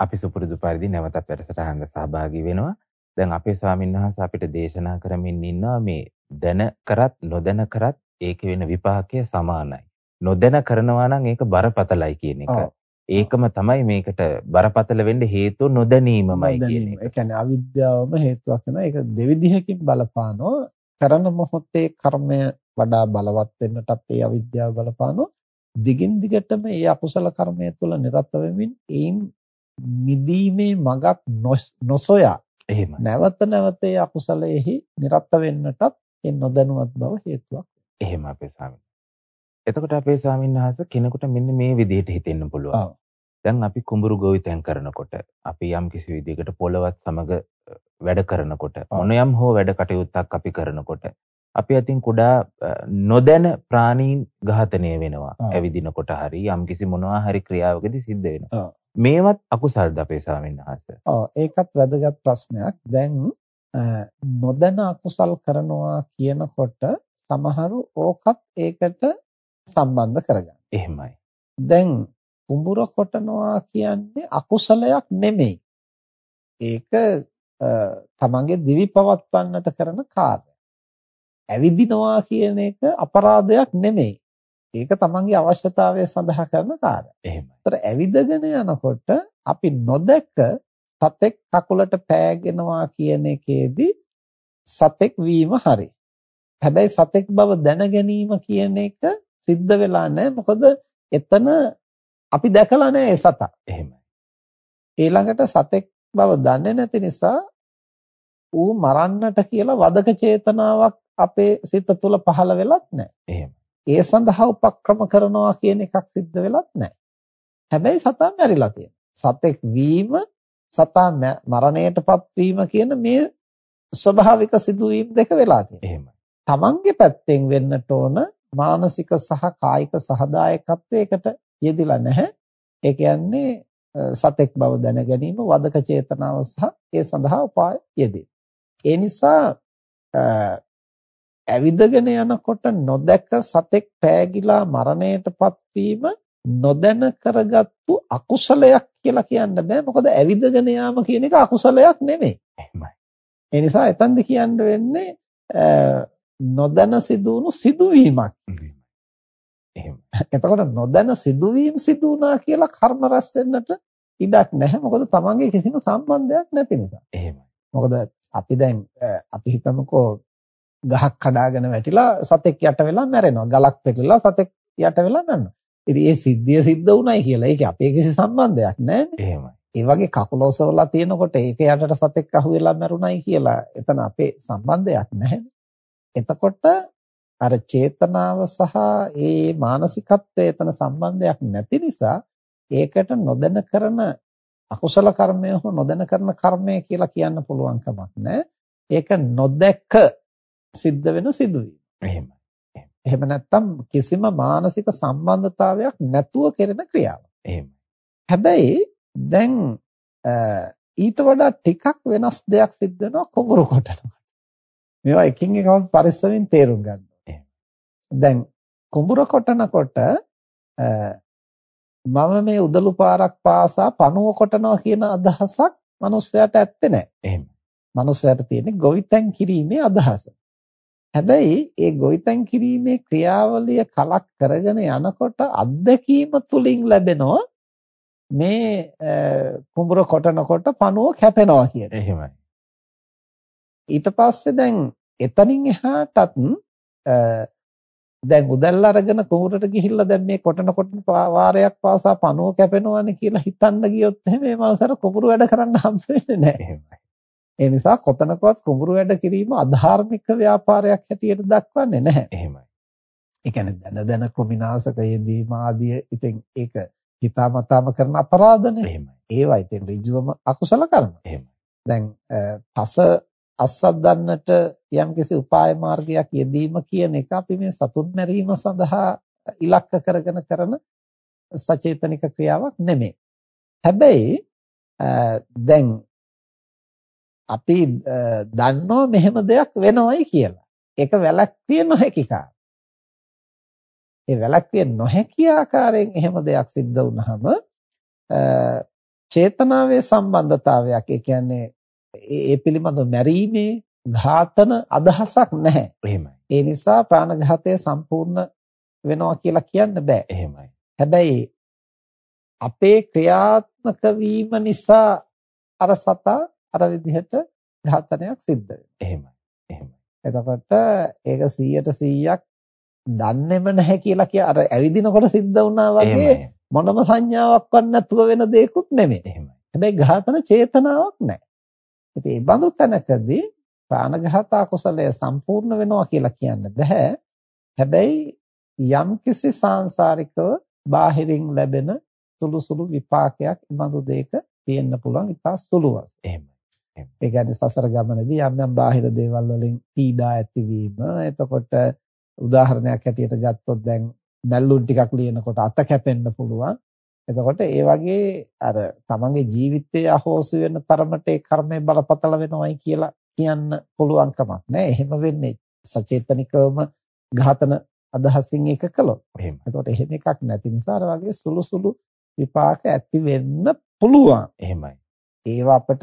අපි සුපුරුදු පරිදි නැවතත් වැඩසටහනට සහභාගී වෙනවා. දැන් අපේ ස්වාමීන් වහන්සේ අපිට දේශනා කරමින් ඉන්නවා මේ දැන කරත් නොදැන කරත් ඒකේ වෙන විපාකය සමානයි. නොදැන කරනවා නම් ඒක බරපතලයි කියන එක. ඒකම තමයි මේකට බරපතල වෙන්න හේතුව නොදැනීමමයි කියන එක. ඒ කියන්නේ අවිද්‍යාවම හේතුවක් වෙනවා. ඒක දෙවිධයකින් බලපානවා. කරන මොහොතේ කර්මය වඩා බලවත් වෙන්නටත් ඒ අවිද්‍යාව බලපානවා. දිගින් දිගටම ඒ අකුසල කර්මය තුළ නිරත වෙමින් ඒන් මිදීමේ මගක් නොසොයා එහෙම නැවත නැවත ඒ අකුසලයේහි නිරත වෙන්නටත් ඒ නොදැනුවත් බව හේතුවක්. එහෙම අපේ ස්වාමීන්. එතකොට අපේ ස්වාමීන් වහන්සේ කෙනෙකුට මෙන්න මේ විදිහට හිතෙන්න පුළුවන්. දැන් අපි කුඹුරු ගොවිතැන් කරනකොට අපි යම් කිසි විදිහකට පොළවත් සමග වැඩ කරනකොට මොන යම් හෝ වැඩ කටයුත්තක් අපි කරනකොට අපි අතින් කුඩා නොදැන ප්‍රාණීන් ඝාතනය වෙනවා. ඇවිදිනකොට හරි යම් කිසි මොනවා හරි ක්‍රියාවකදී සිද්ධ වෙනවා. මේවත් අකුසල්ද අපේ ස්වාමීන් වහන්සේ? ඔව් ඒකත් වැදගත් ප්‍රශ්නයක්. දැන් නොදැන අකුසල් කරනවා කියනකොට සමහරු ඕකත් ඒකට සම්බන්ධ කරගන්න. එහෙමයි. දැන් කුඹුර කොටනවා කියන්නේ අකුසලයක් නෙමෙයි. ඒක තමන්ගේ දිවි පවත්වන්නට කරන කාර්යය. ඇවිදිනවා කියන එක අපරාධයක් නෙමෙයි. ඒක තමන්ගේ අවශ්‍යතාවය සඳහා කරන කාර්යය. එහෙමයි. ඒතර ඇවිදගෙන යනකොට අපි නොදැක සතෙක් කකුලට පෑගෙනවා කියන එකේදී සතෙක් වීම හරි. හැබැයි සතෙක් බව දැන ගැනීම කියන එක සිද්ධ වෙලා නැහැ. මොකද එතන අපි දැකලා නැහැ ඒ සතා. එහෙමයි. ඊළඟට සතෙක් බව දන්නේ නැති නිසා ඌ මරන්නට කියලා වදක චේතනාවක් අපේ සිත තුළ පහළ වෙලත් නැහැ. එහෙම. ඒ සඳහා උපක්‍රම කරනවා කියන එකක් සිද්ධ වෙලත් නැහැ. හැබැයි සතා මැරිලා තියෙනවා. සතෙක් වීම සතා මරණයටපත් වීම කියන මේ ස්වභාවික සිදුවීම් දෙක වෙලා තියෙනවා. එහෙමයි. තමන්ගේ පැත්තෙන් වෙන්නට ඕන මානසික සහ කායික සහදායකත්වයකට යෙදිලා නැහැ. ඒ කියන්නේ සතෙක් බව දැන ගැනීම වදක චේතනාව සහ ඒ සඳහා උපාය යෙදේ. ඒ නිසා ඇවිදගෙන යනකොට නොදැක සතෙක් පෑගිලා මරණයටපත් වීම නොදැන කරගත්තු අකුසලයක් කියලා කියන්න බෑ මොකද ඇවිදගෙන යාම කියන එක අකුසලයක් නෙමෙයි. එහෙමයි. ඒ නිසා එතනදි කියන්න වෙන්නේ නොදැන සිදුණු සිදුවීමක්. එහෙම. එතකොට නොදැන සිදුවීම් සිදු කියලා කර්ම රැස් වෙන්නට ඉඩක් නැහැ. මොකද තමන්ගේ කිසිම සම්බන්ධයක් නැති නිසා. එහෙමයි. මොකද අපි දැන් අපි හිතමුකෝ ගහක් කඩාගෙන වැටිලා සතෙක් යට වෙලා මැරෙනවා. ගලක් පෙරලිලා සතෙක් යට වෙලා මැරෙනවා. ඉතින් ඒ සිද්ධිය සිද්ධ වුණයි කියලා ඒක අපේ කිසි සම්බන්ධයක් නැහැ. එහෙමයි. ඒ වගේ කකුල ඔසවලා තියෙනකොට ඒක යටට සතෙක් අහුවෙලා මැරුණයි කියලා එතන අපේ සම්බන්ධයක් නැහැ. එතකොට අර චේතනාව සහ ඒ මානසිකත්වය එතන සම්බන්ධයක් නැති නිසා ඒකට නොදැන කරන අකුසල කර්මය හෝ නොදැන කරන කර්මය කියලා කියන්න පුළුවන් කමක් නැහැ. ඒක නොදැක සිද්ධ වෙන සිදුවීම. එහෙමයි. එහෙම නැත්නම් කිසිම මානසික සම්බන්ධතාවයක් නැතුව කෙරෙන ක්‍රියාවක්. එහෙමයි. හැබැයි දැන් ඊට වඩා ටිකක් වෙනස් දෙයක් සිද්ධ වෙනවා කුඹුරු කොටනකොට. මේවා එකින් එක පරිස්සමින් තේරුම් ගන්න. දැන් කුඹුර කොටනකොට මම මේ උදළු පාරක් පාසා පණුව කොටනවා කියන අදහසක් මිනිස්සයාට ඇත්තේ නැහැ. එහෙම. මිනිස්සයාට තියෙන්නේ ගොවිතැන් කිරීමේ අදහස. හැබැයි ඒ ගොවිතැන් කිරීමේ ක්‍රියාවලිය කලක් කරගෙන යනකොට අත්දැකීම තුලින් ලැබෙනවා මේ කුඹුර කොටනකොට පණුව කැපෙනවා කියන. එහෙමයි. ඊට පස්සේ දැන් එතනින් එහාටත් දැන් උදැල්ල අරගෙන කුඹුරට ගිහිල්ලා දැන් මේ කොටන කොටන වාරයක් පාසා පණුව කැපෙනවානේ කියලා හිතන්න ගියොත් එහෙම මේ මනසට කුඹුරු වැඩ කරන්න හම්බ වෙන්නේ නැහැ. එහෙමයි. ඒ නිසා කොතනකවත් කුඹුරු වැඩ කිරීම අධාර්මික ව්‍යාපාරයක් හැටියට දක්වන්නේ නැහැ. එහෙමයි. ඒ කියන්නේ දැන දැන ක්‍රිමිනාශක යෙදීම ආදී ඉතින් ඒක හිතාමතාම කරන අපරාධනේ. එහෙමයි. ඒවා ඉතින් ඍජුවම අකුසල කර්ම. එහෙමයි. දැන් පස අස්සද්දන්නට යම්කිසි උපාය මාර්ගයක් යෙදීම කියන එක අපි මේ සතුන් මැරීම සඳහා ඉලක්ක කරගෙන කරන සචේතනික ක්‍රියාවක් නෙමෙයි. හැබැයි දැන් අපි දන්නවා මෙහෙම දෙයක් වෙනවයි කියලා. ඒක වැළැක්විය නොහැකි කාරණා. ඒ වැළැක්විය නොහැකි ආකාරයෙන් එහෙම දෙයක් සිද්ධ වුනහම චේතනාවේ සම්බන්ධතාවයක් ඒ කියන්නේ ඒ පිළිබඳව මැරීමේ ඝාතන අදහසක් නැහැ. එහෙමයි. ඒ නිසා ප්‍රාණඝාතය සම්පූර්ණ වෙනවා කියලා කියන්න බෑ. එහෙමයි. හැබැයි අපේ ක්‍රියාත්මක වීම නිසා අර සතා අර විදිහට ඝාතනයක් සිද්ධ වෙනවා. එහෙමයි. එහෙමයි. එතකොට ඒක 100ට 100ක් දන්නේම නැහැ කියලා කිය අර ඇවිදිනකොට සිද්ධ වුණා වගේ මොනම සංඥාවක්වත් නැතුව වෙන දෙයක්ුත් නෙමෙයි. එහෙමයි. හැබැයි ඝාතන චේතනාවක් නැහැ. ඉතින් ඒ බඳු තැනකදී ප්‍රාණඝාත කුසලය සම්පූර්ණ වෙනවා කියලා කියන්න බෑ. හැබැයි යම්කිසි සාංශාරිකව බාහිරින් ලැබෙන සුළු සුළු විපාකයක් බඳු දෙයක තියෙන්න පුළුවන් ඉතා සුළු වශයෙන්. එහෙමයි. ඒ කියන්නේ සසර ගමනේදී යම් යම් බාහිර දේවල් වලින් පීඩා ඇතිවීම එතකොට උදාහරණයක් හැටියට ගත්තොත් දැන් මැල්ලුන් ටිකක් ලියනකොට අත කැපෙන්න පුළුවන් එතකොට ඒ වගේ අර තමන්ගේ ජීවිතය අහෝසු වෙන තරමට ඒ කර්මය බලපතල වෙනවයි කියලා කියන්න පුළුවන් කමක් නෑ එහෙම වෙන්නේ සචේතනිකවම ඝාතන අදහසින් එක කළොත් එහෙම. එතකොට එහෙම එකක් නැති නිසා අර වගේ සුළු සුළු විපාක ඇති වෙන්න පුළුවන්. එහෙමයි. ඒවා අපිට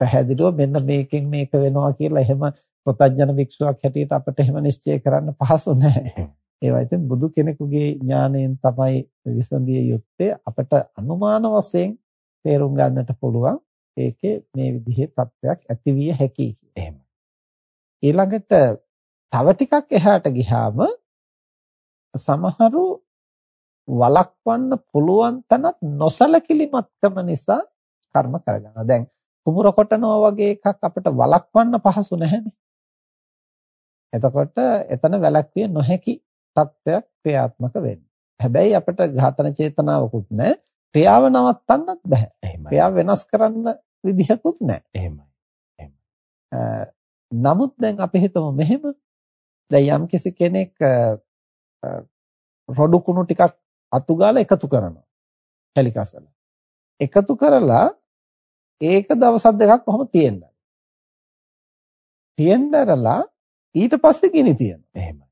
පැහැදිලිව මෙන්න මේකෙන් මේක වෙනවා කියලා එහෙම ප්‍රත්‍යඥ වික්ෂුවක් හැටියට අපිට එහෙම නිශ්චය කරන්න පහසු නැහැ. ඒවා ඉතින් බුදු කෙනෙකුගේ ඥාණයෙන් තමයි විසඳිය යුත්තේ අපිට අනුමාන වශයෙන් තේරුම් ගන්නට පුළුවන් ඒකේ මේ විදිහේ තත්වයක් ඇතිවිය හැකියි එහෙම. ඊළඟට තව ටිකක් එහාට ගියාම සමහරු වළක්වන්න පුළුවන් තනත් නොසලකිලිමත්කම නිසා කර්ම කරගන්නවා. දැන් කුඹුර කොටනවා වගේ එකක් අපිට වළක්වන්න පහසු නැහැනේ. එතකොට එතන වැළැක්විය නොහැකි තත්ත්වයක් ක්‍රියාත්මක වෙන්නේ. හැබැයි අපිට ඝාතන චේතනාවකුත් නැහැ. ක්‍රියාව නවත්තන්නත් බෑ. එහෙමයි. ක්‍රියාව වෙනස් කරන්න විදිහකුත් නැහැ. එහෙමයි. නමුත් දැන් අපි හිතමු මෙහෙම. දැන් යම්කිසි කෙනෙක් රොඩු කුණු ටිකක් අතු ගාලා එකතු කරනවා. කැලිකසල. එකතු කරලා ඒක දවස් දෙකක් කොහොම තියෙන්න. තියෙන්නරලා ඊට පස්සේ ගිනි තියනවා. එහෙමයි.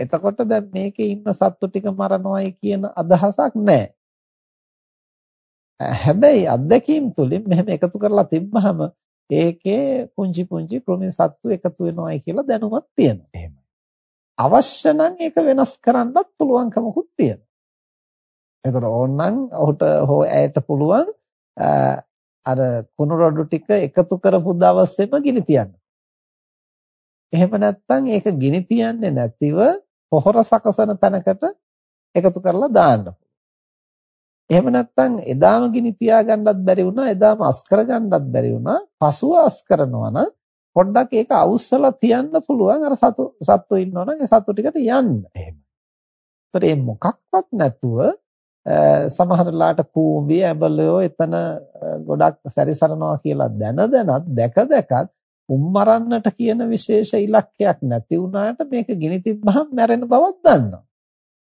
එතකොට දැන් මේකේ ඉන්න සත්තු ටික මරනවායි කියන අදහසක් නැහැ. හැබැයි අත්දැකීම් තුලින් මෙහෙම එකතු කරලා තිබ්බහම ඒකේ පුංචි පුංචි ක්‍රමී සත්තු එකතු වෙනවායි කියලා දැනුමක් තියෙනවා. එහෙමයි. අවශ්‍ය නම් ඒක වෙනස් කරන්නත් පුළුවන්කමකුත් තියෙනවා. එතකොට ඕනනම් ඔහුට හෝ ඇයට පුළුවන් අර කුණු රොඩු ටික එකතු කරපු දවසේම ගිනි තියන්න. එහෙම නැත්නම් ඒක ගිනි තියන්නේ නැතිව පොහොර සකසන තැනකට එකතු කරලා දාන්න. එහෙම නැත්නම් එදාම ගිනි තියාගන්නත් බැරි වුණා එදාම අස් කරගන්නත් බැරි වුණා පසුව අස් කරනවා නම් පොඩ්ඩක් ඒක අවුස්සලා තියන්න පුළුවන් අර සතු සත්තු ඉන්නවනම් ඒ සත්තු ටිකට යන්න. එහෙම. ඒතර මේ මොකක්වත් නැතුව සමහරලාට කූඹි ඇබලයෝ එතන ගොඩක් සැරිසරනවා කියලා දැන දැනත් දැක දැකත් උම්මරන්නට කියන විශේෂ ඉලක්කයක් නැති වුණාට මේක ගිනි තිබ්බහම මැරෙන බවක් දන්නවා.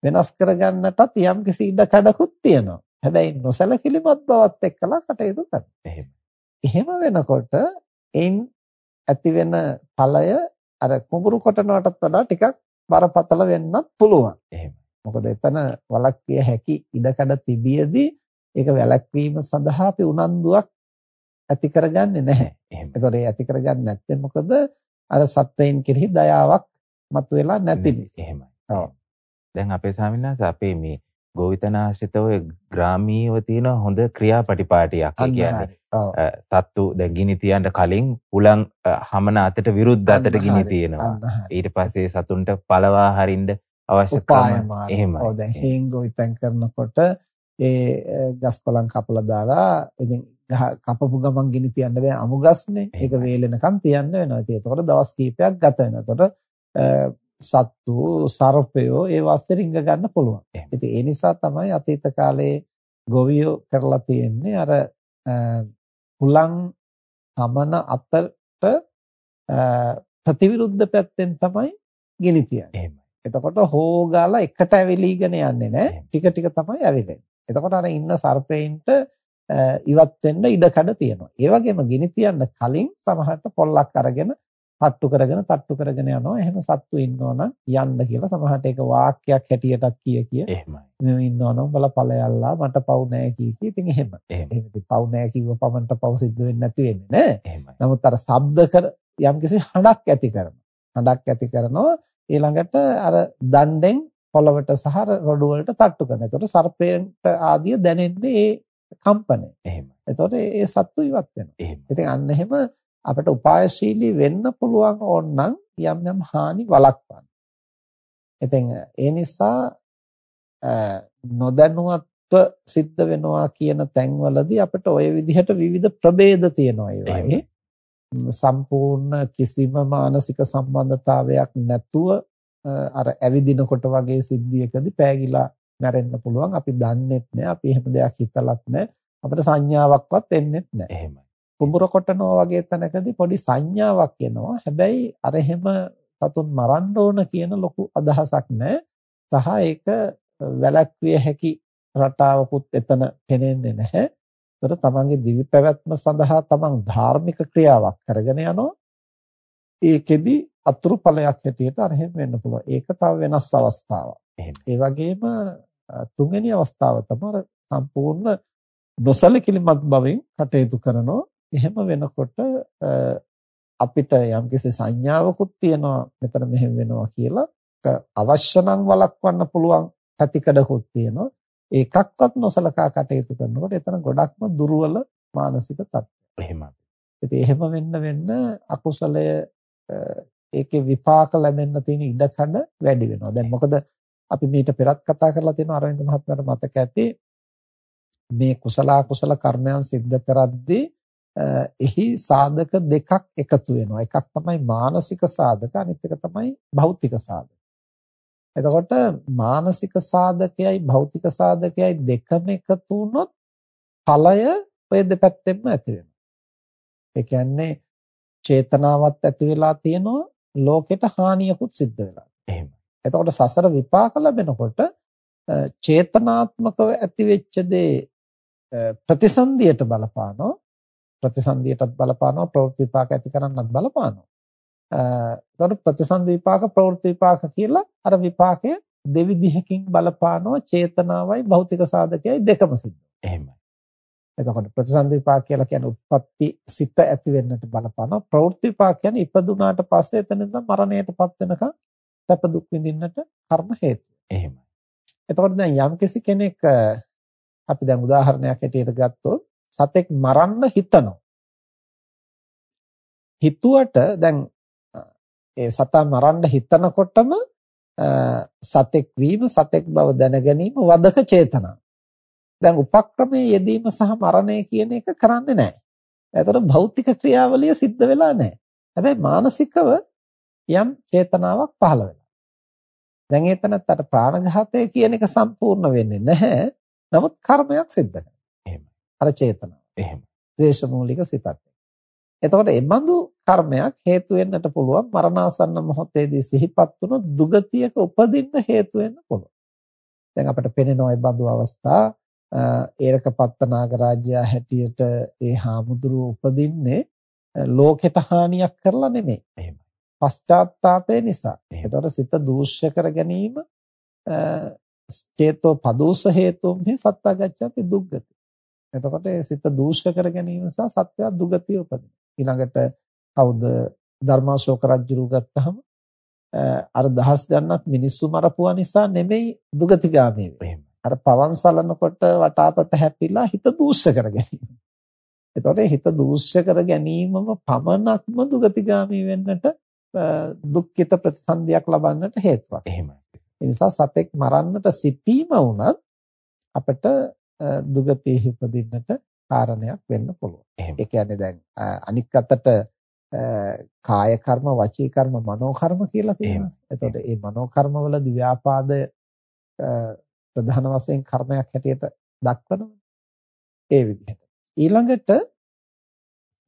වෙනස් කරගන්නටත් යම්කිසි ඉඩ කඩකුත් තියෙනවා. හැබැයි නොසලකිලිමත් බවත් එක්කලා කටයුතු කරනවා. එහෙම. එහෙම වෙනකොට එයින් ඇති වෙන ඵලය අර කුඹුරු කොටනටත් වඩා ටිකක් බරපතල වෙන්නත් පුළුවන්. එහෙම. මොකද එතන වළක්විය හැකි ඉඩකඩ තිබියදී ඒක වැළැක්වීම සඳහා අපි උනන්දුවක් ඇති කරගන්නේ නැහැ. එහෙම. ඒතකොට ඒ ඇති කරගන්නේ නැත්නම් මොකද අර සත්වයින් කෙරෙහි දයාවක් මතුවෙලා නැති නිසා. එහෙමයි. ඔව්. දැන් අපේ ස්වාමීන් අපේ මේ ගෝවිතනාශ්‍රිතව ග්‍රාමීයව තියෙන හොඳ ක්‍රියාපටිපාටියක්. ඒ කියන්නේ සත්තු දැන් ගිනි තියන්න කලින් උලන් හමන අතට විරුද්ධ අතට ගිනි තියෙනවා. ඊට පස්සේ සතුන්ට පළවා හරින්න අවශ්‍ය ක්‍රම එහෙමයි. ඔව් දැන් හේංගෝ විතන් කරනකොට ඒ ගස් කොළන් කපලා දාලා ඉතින් කපපු ගමන් ගිනි තියන්න බෑ අමු ගස්නේ. ඒක වේලෙනකන් තියන්න වෙනවා. ඉතින් එතකොට දවස් කිහිපයක් ගත වෙනවා. එතකොට සත්තු සර්පයෝ ඒ වාස්සේ රිංග ගන්න පුළුවන්. ඉතින් ඒ නිසා තමයි අතීත කාලේ ගොවියෝ කරලා තියෙන්නේ අර හුලං තමන අතට ප්‍රතිවිරුද්ධ පැත්තෙන් තමයි ගිනි තියන්නේ. එතකොට හොගාලා එකට ඇවිලීගෙන යන්නේ නැහැ. ටික ටික තමයි ඇවිලෙන්නේ. එතකොට අර ඉන්න සර්පෙයින්ට ඉවත් වෙන්න ඉඩකඩ තියෙනවා. ඒ වගේම ගිනි තියන්න කලින් සමහරට පොල්ලක් අරගෙන තට්ටු කරගෙන තට්ටු කරගෙන යනවා. එහෙම සත්තු ඉන්නවනම් යන්න කියලා සමහරට ඒක වාක්‍යයක් හැටියටත් කිය කිය. එහෙමයි. මෙව ඉන්නවනම් උඹලා ඵලයල්ලා මට පව් නැහැ කී කී. ඉතින් එහෙම. එහෙම. ඉතින් පව් නැහැ කිව්ව පමණට පව් සිද්ධ වෙන්නේ නැති වෙන්නේ නෑ. නමුත් අර ශබ්ද කර යම්කිසි හඬක් ඇති කරනවා. හඬක් ඇති කරනවා ඊළඟට අර දණ්ඩෙන් පොළවට සහ රොඩු වලට තට්ටු කරනවා. එතකොට සර්පයන්ට ආදිය දැනෙන්නේ ඒ කම්පනය. එහෙමයි. එතකොට ඒ සත්තු ඉවත් වෙනවා. එහෙමයි. ඉතින් අන්න එහෙම අපිට උපායශීලී වෙන්න පුළුවන් ඕනනම් යම් යම් හානි වළක්වන්න. ඉතින් ඒ නිසා නොදැනුවත්ව සිද්ධ වෙනවා කියන තැන්වලදී අපිට ওই විදිහට විවිධ ප්‍රභේද තියෙනවා ඒවායේ. සම්පූර්ණ කිසිම මානසික සම්බන්ධතාවයක් නැතුව අර ඇවිදිනකොට වගේ සිද්ධියකදී පෑගිලා මැරෙන්න පුළුවන්. අපි දන්නෙත් නෑ. අපි එහෙම දෙයක් හිතලත් නෑ. අපිට සංඥාවක්වත් එන්නෙත් නෑ. එහෙමයි. කුඹුර කොටනවා වගේ තැනකදී පොඩි සංඥාවක් එනවා. හැබැයි අර එහෙම සතුන් මරන්න ඕන කියන ලොකු අදහසක් නැහැ. සහ ඒක වැළැක්විය හැකි රටාවකුත් එතන පෙනෙන්නේ නැහැ. ඒතර තමන්ගේ දිවි පැවැත්ම සඳහා තමන් ධාර්මික ක්‍රියාවක් කරගෙන යනවා. ඒකෙදි අතුරු ඵලයක් හැටියට අර එහෙම වෙන්න පුළුවන්. ඒක තව වෙනස් අවස්ථාවක්. ඒ වගේම තුන්වෙනි අවස්ථාව තමයි සම්පූර්ණ නොසලකිලිමත් බවෙන් කටයුතු කරනවා. එහෙම වෙනකොට අපිට යම්කිසි සංඥාවකුත් තියෙනවා මෙතන මෙහෙම වෙනවා කියලා අවශ්‍ය නම් වළක්වන්න පුළුවන් පැතිකඩකුත් තියෙනවා ඒකක්වත් නොසලකා කටයුතු කරනකොට එතන ගොඩක්ම දුර්වල මානසික තත්ත්වයක්. එහෙමයි. ඉතින් එහෙම වෙන්න වෙන්න අකුසලය ඒකේ විපාක ලැබෙන්න තියෙන ඉඩකඩ වැඩි වෙනවා. දැන් මොකද අපි මීට පෙරත් කතා කරලා තියෙනවා අරවින්ද මහත්මයාට මතක ඇති මේ කුසල අකුසල කර්මයන් සිද්ධ කරද්දී එහි සාධක දෙකක් එකතු වෙනවා. එකක් තමයි මානසික සාධක අනිත් එක තමයි භෞතික සාධක. එතකොට මානසික සාධකයයි භෞතික සාධකයයි දෙකම එකතු වුණොත් ඵලය ඔය දෙපැත්තෙන්ම ඇති වෙනවා. ඒ කියන්නේ චේතනාවත් ඇති වෙලා තියෙනවා ලෝකෙට හානියකුත් සිද්ධ වෙලා. එහෙම. එතකොට සසර විපාක ලැබෙනකොට චේතනාත්මකව ඇති වෙච්ච දේ ප්‍රතිසන්දියට බලපානවා ප්‍රතිසන්දියටත් බලපානවා ප්‍රවෘත්ති විපාක ඇති කරන්නත් බලපානවා. එතකොට ප්‍රතිසන්දි විපාක ප්‍රවෘත්ති විපාක කියලා අර විපාකය දෙවිධයකින් බලපානවා චේතනාවයි භෞතික සාධකයයි දෙකම සිද්ධ. එහෙමයි. එතකොට ප්‍රතිසන්දි විපාක කියලා කියන්නේ උත්පත්ති සිත ඇති වෙන්නට බලපානවා ප්‍රවෘත්ති විපාක කියන්නේ ඉපදුනාට පස්සේ එතන ඉඳන් මරණයටපත් වෙනකන් සැප දුක් විඳින්නට කර්ම හේතු. එහෙමයි. එතකොට දැන් යම්කිසි කෙනෙක් අපි දැන් උදාහරණයක් හැටියට ගත්තොත් සතෙක් මරන්න හිතනවා. හිතුවට දැන් ඒ සතා මරන්න හිතනකොටම සතෙක් වීම සතෙක් බව දැන ගැනීම වදක චේතනා. දැන් උපක්‍රමයේ යෙදීම සහ මරණය කියන එක කරන්නේ නැහැ. ඒතර භෞතික ක්‍රියාවලිය සිද්ධ වෙලා නැහැ. හැබැයි මානසිකව යම් චේතනාවක් පහළ වෙනවා. දැන් එතනත්තට ප්‍රාණඝාතය කියන එක සම්පූර්ණ වෙන්නේ නැහැ. නමුත් කර්මයක් සිද්ධ කරනවා. අර චේතනාව. එහෙම. ද්වේෂමූලික සිතක්. එතකොට මේ බඳු කර්මයක් හේතු වෙන්නට පුළුවන් මරණාසන්න මොහොතේදී සිහිපත් වුණොත් දුගතියක උපදින්න හේතු වෙන්න පුළුවන්. දැන් අපිට පෙනෙනවා මේ බඳු අවස්ථා ඒරකපත්ත නාගරාජ්‍යය හැටියට ඒ හාමුදුරුව උපදින්නේ ලෝකෙට හානියක් කරලා නෙමෙයි. එහෙමයි. පශ්චාත්තාපය නිසා. එතකොට සිත දූෂ්‍ය කර ගැනීම චේතෝ පදෝස හේතුන්හි සත්‍යගච්ඡති දුක්ගති. එතකොට සිත දූෂ්‍ය කර ගැනීම නිසා සත්‍යය දුගතිය උපදිනවා. ඊළඟට කවුද ධර්මාශෝක රජුරු ගත්තහම අර දහස් ගණනක් මිනිස්සු මරපුවා නිසා නෙමෙයි දුගතිගාමී වෙන්නේ. අර පවන් සලනකොට වටාපත හැපිලා හිත දූෂ්‍ය කර ගැනීම. එතකොට හිත දූෂ්‍ය කර ගැනීමම පමණක්ම දුගතිගාමී වෙන්නට දුක්ඛිත ප්‍රතිසන්දියක් ලබන්නට හේතුවක්. එහෙමයි. ඒ නිසා සතෙක් මරන්නට සිටීම වුණත් අපිට දුගතියෙහි උපදින්නට කාරණයක් වෙන්න පුළුවන්. ඒ කියන්නේ දැන් අනික් අතට කාය කර්ම, වචී කර්ම, මනෝ කර්ම කියලා තියෙනවා. එතකොට මේ මනෝ කර්ම වලදී ව්‍යාපාදය ප්‍රධාන වශයෙන් කර්මයක් හැටියට දක්වනවා. ඒ විදිහට. ඊළඟට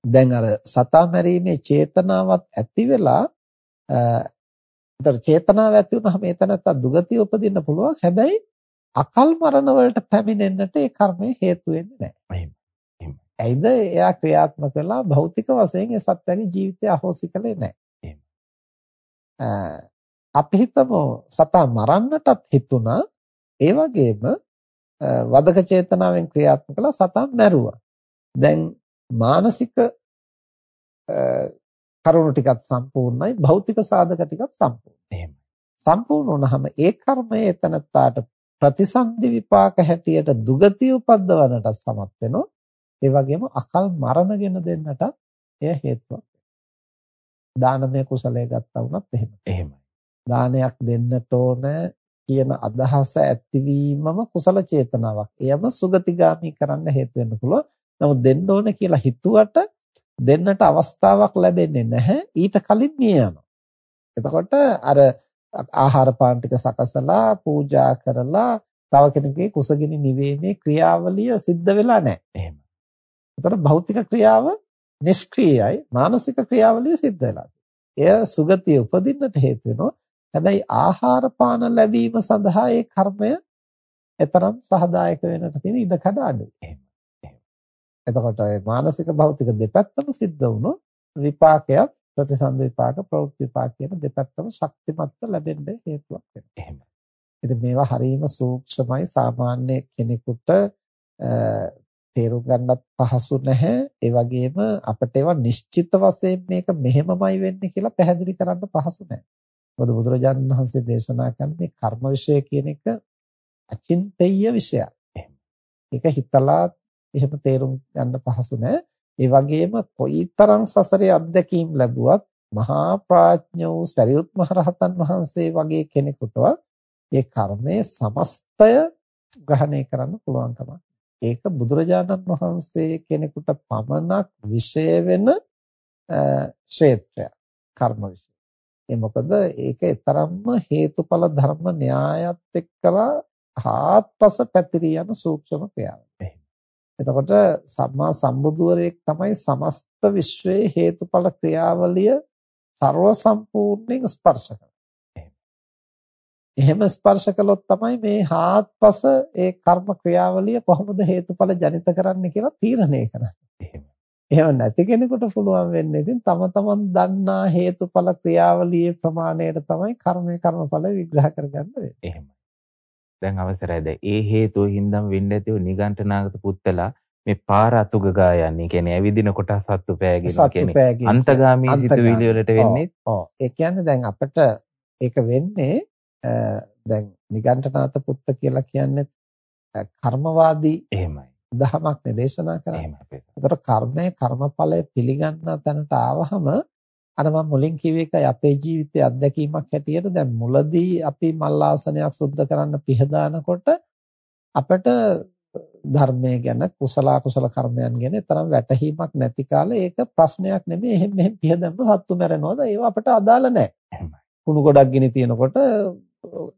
දැන් අර සතා මැරීමේ චේතනාවත් ඇති වෙලා අතර චේතනාව ඇති වුනහම එතනත් දුගතිය උපදින්න පුළුවන්. හැබැයි අකල් මරණ වලට පැමිණෙන්නට ඒ කර්මය හේතු වෙන්නේ නැහැ. ඇයිද? එයා ක්‍රියාත්මක කළා භෞතික වශයෙන් ඒ සත්‍යයේ ජීවිතය අහෝසි කළේ නැහැ. අපි හිතමු සතා මරන්නටත් හිතුණා. ඒ වගේම වදක චේතනාවෙන් ක්‍රියාත්මක කළා සතා මැරුවා. දැන් මානසික කරුණු ටිකත් සම්පූර්ණයි භෞතික සාධක ටිකත් සම්පූර්ණයි. සම්පූර්ණ වුණාම ඒ කර්මය එතනත්තාට ප්‍රතිසන්දි විපාක හැටියට දුගතිය උපද්දවන්නට සමත් වෙනවා. ඒ වගේම අකල් මරණගෙන දෙන්නට එය හේතුවක්. දානමය කුසලයේ ගත්තා වුණත් එහෙම. එහෙමයි. දානයක් දෙන්නට ඕන කියන අදහස ඇතිවීමම කුසල චේතනාවක්. එයම සුගතිගාමි කරන්න හේතු වෙන්න පුළුවන්. නමුත් දෙන්න ඕන කියලා හිතුවට දෙන්නට අවස්ථාවක් ලැබෙන්නේ නැහැ. ඊට කලින් මිය යනවා. එතකොට අර ආහාර පාන ටික සකසලා පූජා කරලා තව කෙනෙකුගේ කුසගිනි නිවීමේ ක්‍රියාවලිය සිද්ධ වෙලා නැහැ. එහෙම. එතකොට භෞතික ක්‍රියාව නිෂ්ක්‍රීයයි මානසික ක්‍රියාවලිය සිද්ධ වෙලා එය සුගතිය උපදින්නට හේතු වෙනවා. හැබැයි ආහාර පාන ලැබීම සඳහා ඒ කර්මය එතරම් සහදායක වෙන්නට තියෙන ඉඩකඩ අඩුයි. එතකොට ඒ මානසික භෞතික දෙපැත්තම සිද්ධ වුණොත් විපාකයක් ප්‍රතිසන්ද විපාක ප්‍රවෘත්ති විපාක කියන දෙපැත්තම ශක්තිමත්ව ලැබෙන්න හේතුවක් වෙනවා. එහෙමයි. ඉතින් මේවා හරීම සූක්ෂමයි සාමාන්‍ය කෙනෙකුට තේරුම් ගන්නත් පහසු නැහැ. ඒ වගේම අපිට ඒවා නිශ්චිත වශයෙන් මේක මෙහෙමමයි වෙන්නේ කියලා පැහැදිලි කරන්න පහසු නැහැ. මොකද බුදුරජාණන් වහන්සේ දේශනා කරන මේ කර්ම විශ්ය කියන එක අචින්තේය විෂයක්. ඒක හිතලා එහෙම තේරුම් ගන්න පහසු නැහැ. ඒ වගේම කොයිතරම් සසරේ අත්දැකීම් ලැබුවත් මහා ප්‍රඥ වූ සරියුත් මහරහතන් වහන්සේ වගේ කෙනෙකුටවත් ඒ කර්මයේ සමස්තය ග්‍රහණය කරන්න පුළුවන් කමක් ඒක බුදුරජාණන් වහන්සේ කෙනෙකුට පමණක් විශේෂ වෙන ක්ෂේත්‍රයක් කර්ම විශේෂ. ඒ මොකද ඒක තරම්ම හේතුඵල ධර්ම න්‍යායත් එක්කලා හාත්පස පැතිරී යන සූක්ෂම ක්‍රියාවක්. එතකොට සම්මා සම්බුදුවරයෙක් තමයි සමස්ත විශ්වයේ හේතුඵල ක්‍රියාවලිය ਸਰව සම්පූර්ණයෙන් ස්පර්ශ කරන්නේ. එහෙම ස්පර්ශ කළොත් තමයි මේ හාත්පස ඒ කර්ම ක්‍රියාවලිය කොහොමද හේතුඵල ජනිත කරන්නේ කියලා තීරණය කරන්නේ. එහෙම නැති කෙනෙකුට පුළුවන් වෙන්නේ ඉතින් තම තමන් දන්නා හේතුඵල ක්‍රියාවලියේ ප්‍රමාණයට තමයි කර්මය කර්මඵල විග්‍රහ කරගන්න වෙන්නේ. එහෙමයි. දැන් අවසරයිද? ඒ හේතුව හින්දාම වෙන්න ඇතිව නිගණ්ඨනාගත පුත්තලා මේ පාර අතුගගා යන්නේ කියන්නේ ඇවිදින කොට සත්තු පෑගෙන කියන්නේ අන්තගාමී සිතුවිලි වලට වෙන්නේ. ඔව්. ඒ කියන්නේ දැන් අපිට ඒක වෙන්නේ දැන් නිගණ්ඨනාත පුත්ත කියලා කියන්නේ කර්මවාදී එහෙමයි. දහමක් දේශනා කරන්නේ. එහෙමයි. ඒතර කර්මය කර්මඵලය පිළිගන්න තැනට ආවහම අර මම මුලින් කිව්ව එකයි අපේ ජීවිතයේ අත්දැකීමක් හැටියට දැන් මුලදී අපි මල් ආසනයක් සුද්ධ කරන්න පිහදානකොට අපිට ධර්මය ගැන කුසල කුසල කර්මයන් ගැන තරම් වැටහීමක් නැති කාලේ ඒක ප්‍රශ්නයක් නෙමෙයි එහෙම මෙහෙම පිහදම්ම සත්තු මැරෙනවද ඒව අපිට අදාළ නැහැ. කුණු ගොඩක් ගිනි තියනකොට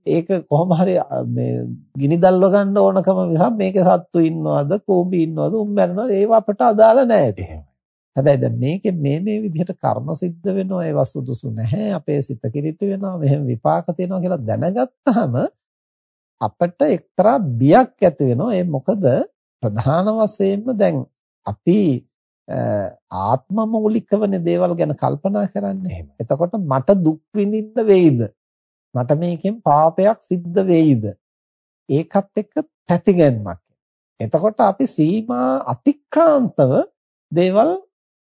ඒක කොහොම හරි මේ ගිනි දැල්ව ගන්න ඕනකම නිසා මේකේ සත්තු ඉන්නවද කෝඹි ඉන්නවද උන් මැරෙනවද ඒව අපට අදාළ නැහැ හැබැයි දැන් මේකේ මේ මේ විදිහට කර්ම සිද්ධ වෙනවා ඒවා සුදුසු නැහැ අපේ සිත කිරිට වෙනවා මෙහෙම විපාක තියෙනවා කියලා දැනගත්තාම අපිට එක්තරා බියක් ඇති වෙනවා ඒ මොකද ප්‍රධාන වශයෙන්ම දැන් අපි ආත්ම මූලිකවනේ දේවල් ගැන කල්පනා කරන්නේ. එතකොට මට දුක් විඳින්න වෙයිද? මට මේකෙන් පාපයක් සිද්ධ වෙයිද? ඒකත් එක්ක පැතිගැන්මක්. එතකොට අපි සීමා අතික්‍රාන්තව දේවල්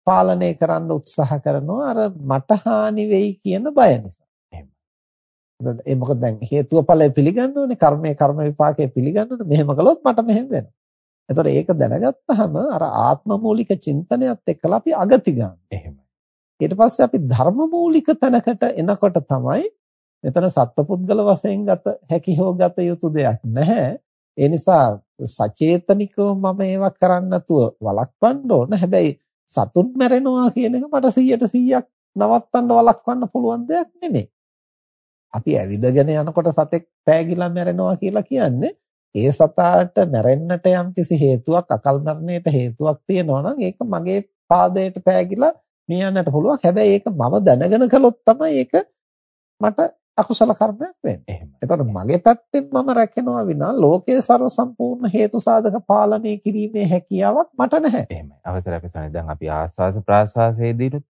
පාලනය කරන්න උත්සාහ කරනවා අර මට හානි වෙයි කියන බය නිසා. ඒ මොකද දැන් හේතුව ඵලය පිළිගන්න ඕනේ කර්මයේ කර්ම විපාකයේ පිළිගන්න ඕනේ මෙහෙම කළොත් මට මෙහෙම වෙනවා. එතකොට ඒක දැනගත්තාම අර ආත්ම මූලික චින්තනයත් එක්කලා අපි අගති ගන්නවා. එහෙමයි. ඊට පස්සේ අපි ධර්ම මූලික තැනකට එනකොට තමයි මෙතන සත්පුද්ගල වශයෙන් ගත හැකි හෝ ගත යුතු දෙයක් නැහැ. ඒ නිසා සචේතනිකව මම ඒවා කරන්න නැතුව වළක්වන්න ඕන. හැබැයි සතුන් මැරෙනවා කියන එක මට 100ට 100ක් නවත්තන්න වළක්වන්න පුළුවන් දෙයක් නෙමෙයි. අපි ඇවිදගෙන යනකොට සතෙක් පෑගිලා මැරෙනවා කියලා කියන්නේ ඒ සතාට මැරෙන්නට යම්කිසි හේතුවක් අකල් මරණයට හේතුවක් තියෙනවා නම් ඒක මගේ පාදයට පෑගිලා මේ යන්නට පුළුවන්. හැබැයි ඒක මම දැනගෙන කළොත් තමයි ඒක මට අකුසල කර්මයක් වෙන්නේ. එතකොට මගේ පැත්තෙන් මම රැකෙනවා විනා ලෝකයේ ਸਰව සම්පූර්ණ හේතු සාධක පාලනය කිරීමේ හැකියාවක් මට නැහැ. එහෙමයි. අවසරයි අපි සනේ දැන් අපි ආස්වාස ප්‍රාස්වාසයේදීනුත්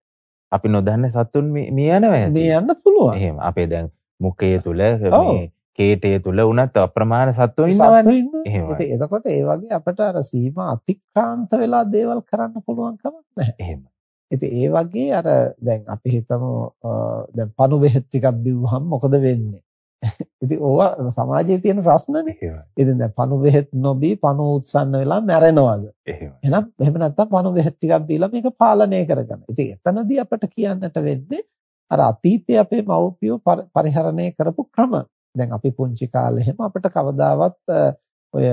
අපි නොදන්න සතුන් මේ යනවා. මේ යන්න පුළුවන්. එහෙම. අපේ දැන් මුඛය තුල මේ කේටය තුල උනත් අප්‍රමාණ සත්වෝ ඉන්නවනේ. එහෙමයි. එතකොට ඒ වගේ අපිට අර සීමා අතික්‍රාන්ත වෙලා දේවල් කරන්න පුළුවන් කමක් නැහැ. එහෙමයි. ඉතින් ඒ වගේ අර දැන් අපි හිතමු දැන් පණු බෙහෙත් ටිකක් බිව්වහම මොකද වෙන්නේ? ඉතින් ඕවා සමාජයේ තියෙන ප්‍රශ්නනේ. ඉතින් දැන් පණු බෙහෙත් නොබී පණු උත්සන්න වෙලා මැරෙනවද? එහෙනම් එහෙම නැත්නම් පණු බෙහෙත් ටිකක් බීලා මේක පාලනය කරගන්න. ඉතින් එතනදී අපිට කියන්නට වෙන්නේ අර අතීතයේ අපේ මව්පියෝ පරිහරණය කරපු ක්‍රම. දැන් අපි පුංචි කාලේ එහෙම අපිට කවදාවත් ඔය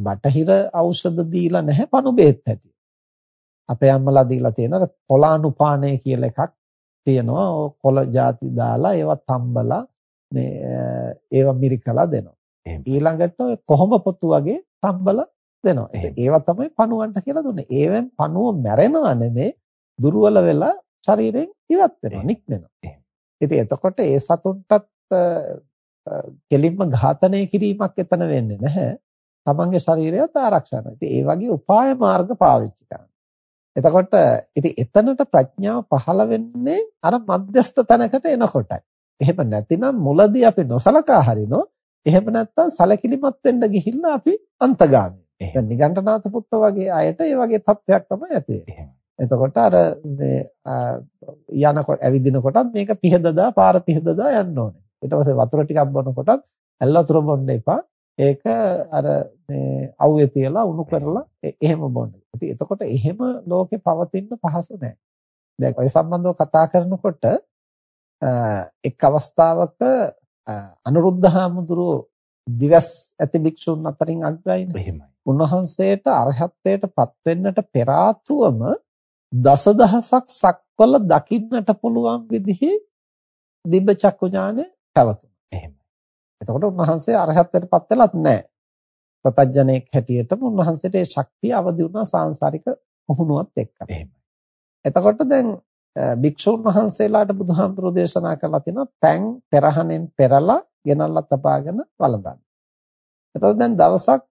බටහිර ඖෂධ දීලා නැහැ පණු බෙහෙත් හැටි. අපේ අම්මලා දීලා තියෙන අර කොලානුපානය කියලා එකක් තියෙනවා. ඔය කොළ ಜಾති දාලා ඒවා තම්බලා මේ ඒවා මිරිකලා දෙනවා. ඊළඟට ඔය කොහොඹ පොතු වගේ තම්බලා දෙනවා. ඒවා තමයි පණුවන්ට කියලා දුන්නේ. ඒවෙන් පණුව මැරෙනවා නෙමේ දුර්වල වෙලා ශරීරයෙන් ඉවත් වෙනවා, නික්මෙනවා. ඉතින් එතකොට ඒ සතුන්ටත් කෙලින්ම ඝාතනය කිරීමක් එතන වෙන්නේ නැහැ. තමන්ගේ ශරීරයත් ආරක්ෂා කරනවා. ඉතින් ඒ වගේ උපාය මාර්ග පාවිච්චි කරනවා. එතකොට ඉතින් එතනට ප්‍රඥාව පහළ වෙන්නේ අර මධ්‍යස්ත තැනකට එනකොටයි. එහෙම නැතිනම් මුලදී අපි නොසලකා හරිනෝ. එහෙම නැත්නම් සැලකිලිමත් වෙන්න ගිහිල්ලා අපි අන්තගාමී. දැන් නිගණ්ඨනාථ පුත්ත වගේ අයට ඒ වගේ තත්ත්වයක් තමයි ඇති එතකොට අර මේ යනකොට ඇවිදිනකොටත් මේක පිහදදා පාර පිහදදා යන්න ඕනේ. ඊට පස්සේ වතුර ටිකක් බොනකොටත් ඇල්ල වතුර බොන්න එපා. ඒක අර මේ අවුවේ තියලා උණු කරලා එහෙම බොන්න. ඉතින් එතකොට එහෙම ලෝකේ පවතින්න පහසු නැහැ. දැන් ඔය සම්බන්ධව කතා කරනකොට එක් අවස්ථාවක අනුරුද්ධ හාමුදුරුවෝ දිවස් ඇති භික්ෂුන් අතරින් අග්‍රයිනේ. එහෙමයි. උන්වහන්සේට අරහත්ත්වයට පත් වෙන්නට පෙර ආතුවම දසදහසක් සක්වල දකින්නට පුළුවන් විදිහේ දිබ්බ චක්කු ඥානය පැවතුණා. එහෙමයි. එතකොට උන්වහන්සේ අරහත්ත්වයට පත් වෙලත් නැහැ. ප්‍රතඥයෙක් හැටියටම උන්වහන්සේට ඒ ශක්තිය අවදි වුණා සාංශාරික පුහුණුවත් එක්ක. එහෙමයි. එතකොට දැන් භික්ෂුන් වහන්සේලාට බුදුහාමුදුරෝ දේශනා කරලා තිනවා පැන් පෙරහනෙන් පෙරලා ගෙනල්ලා තබාගෙන වළඳන්න. එතකොට දැන් දවසක්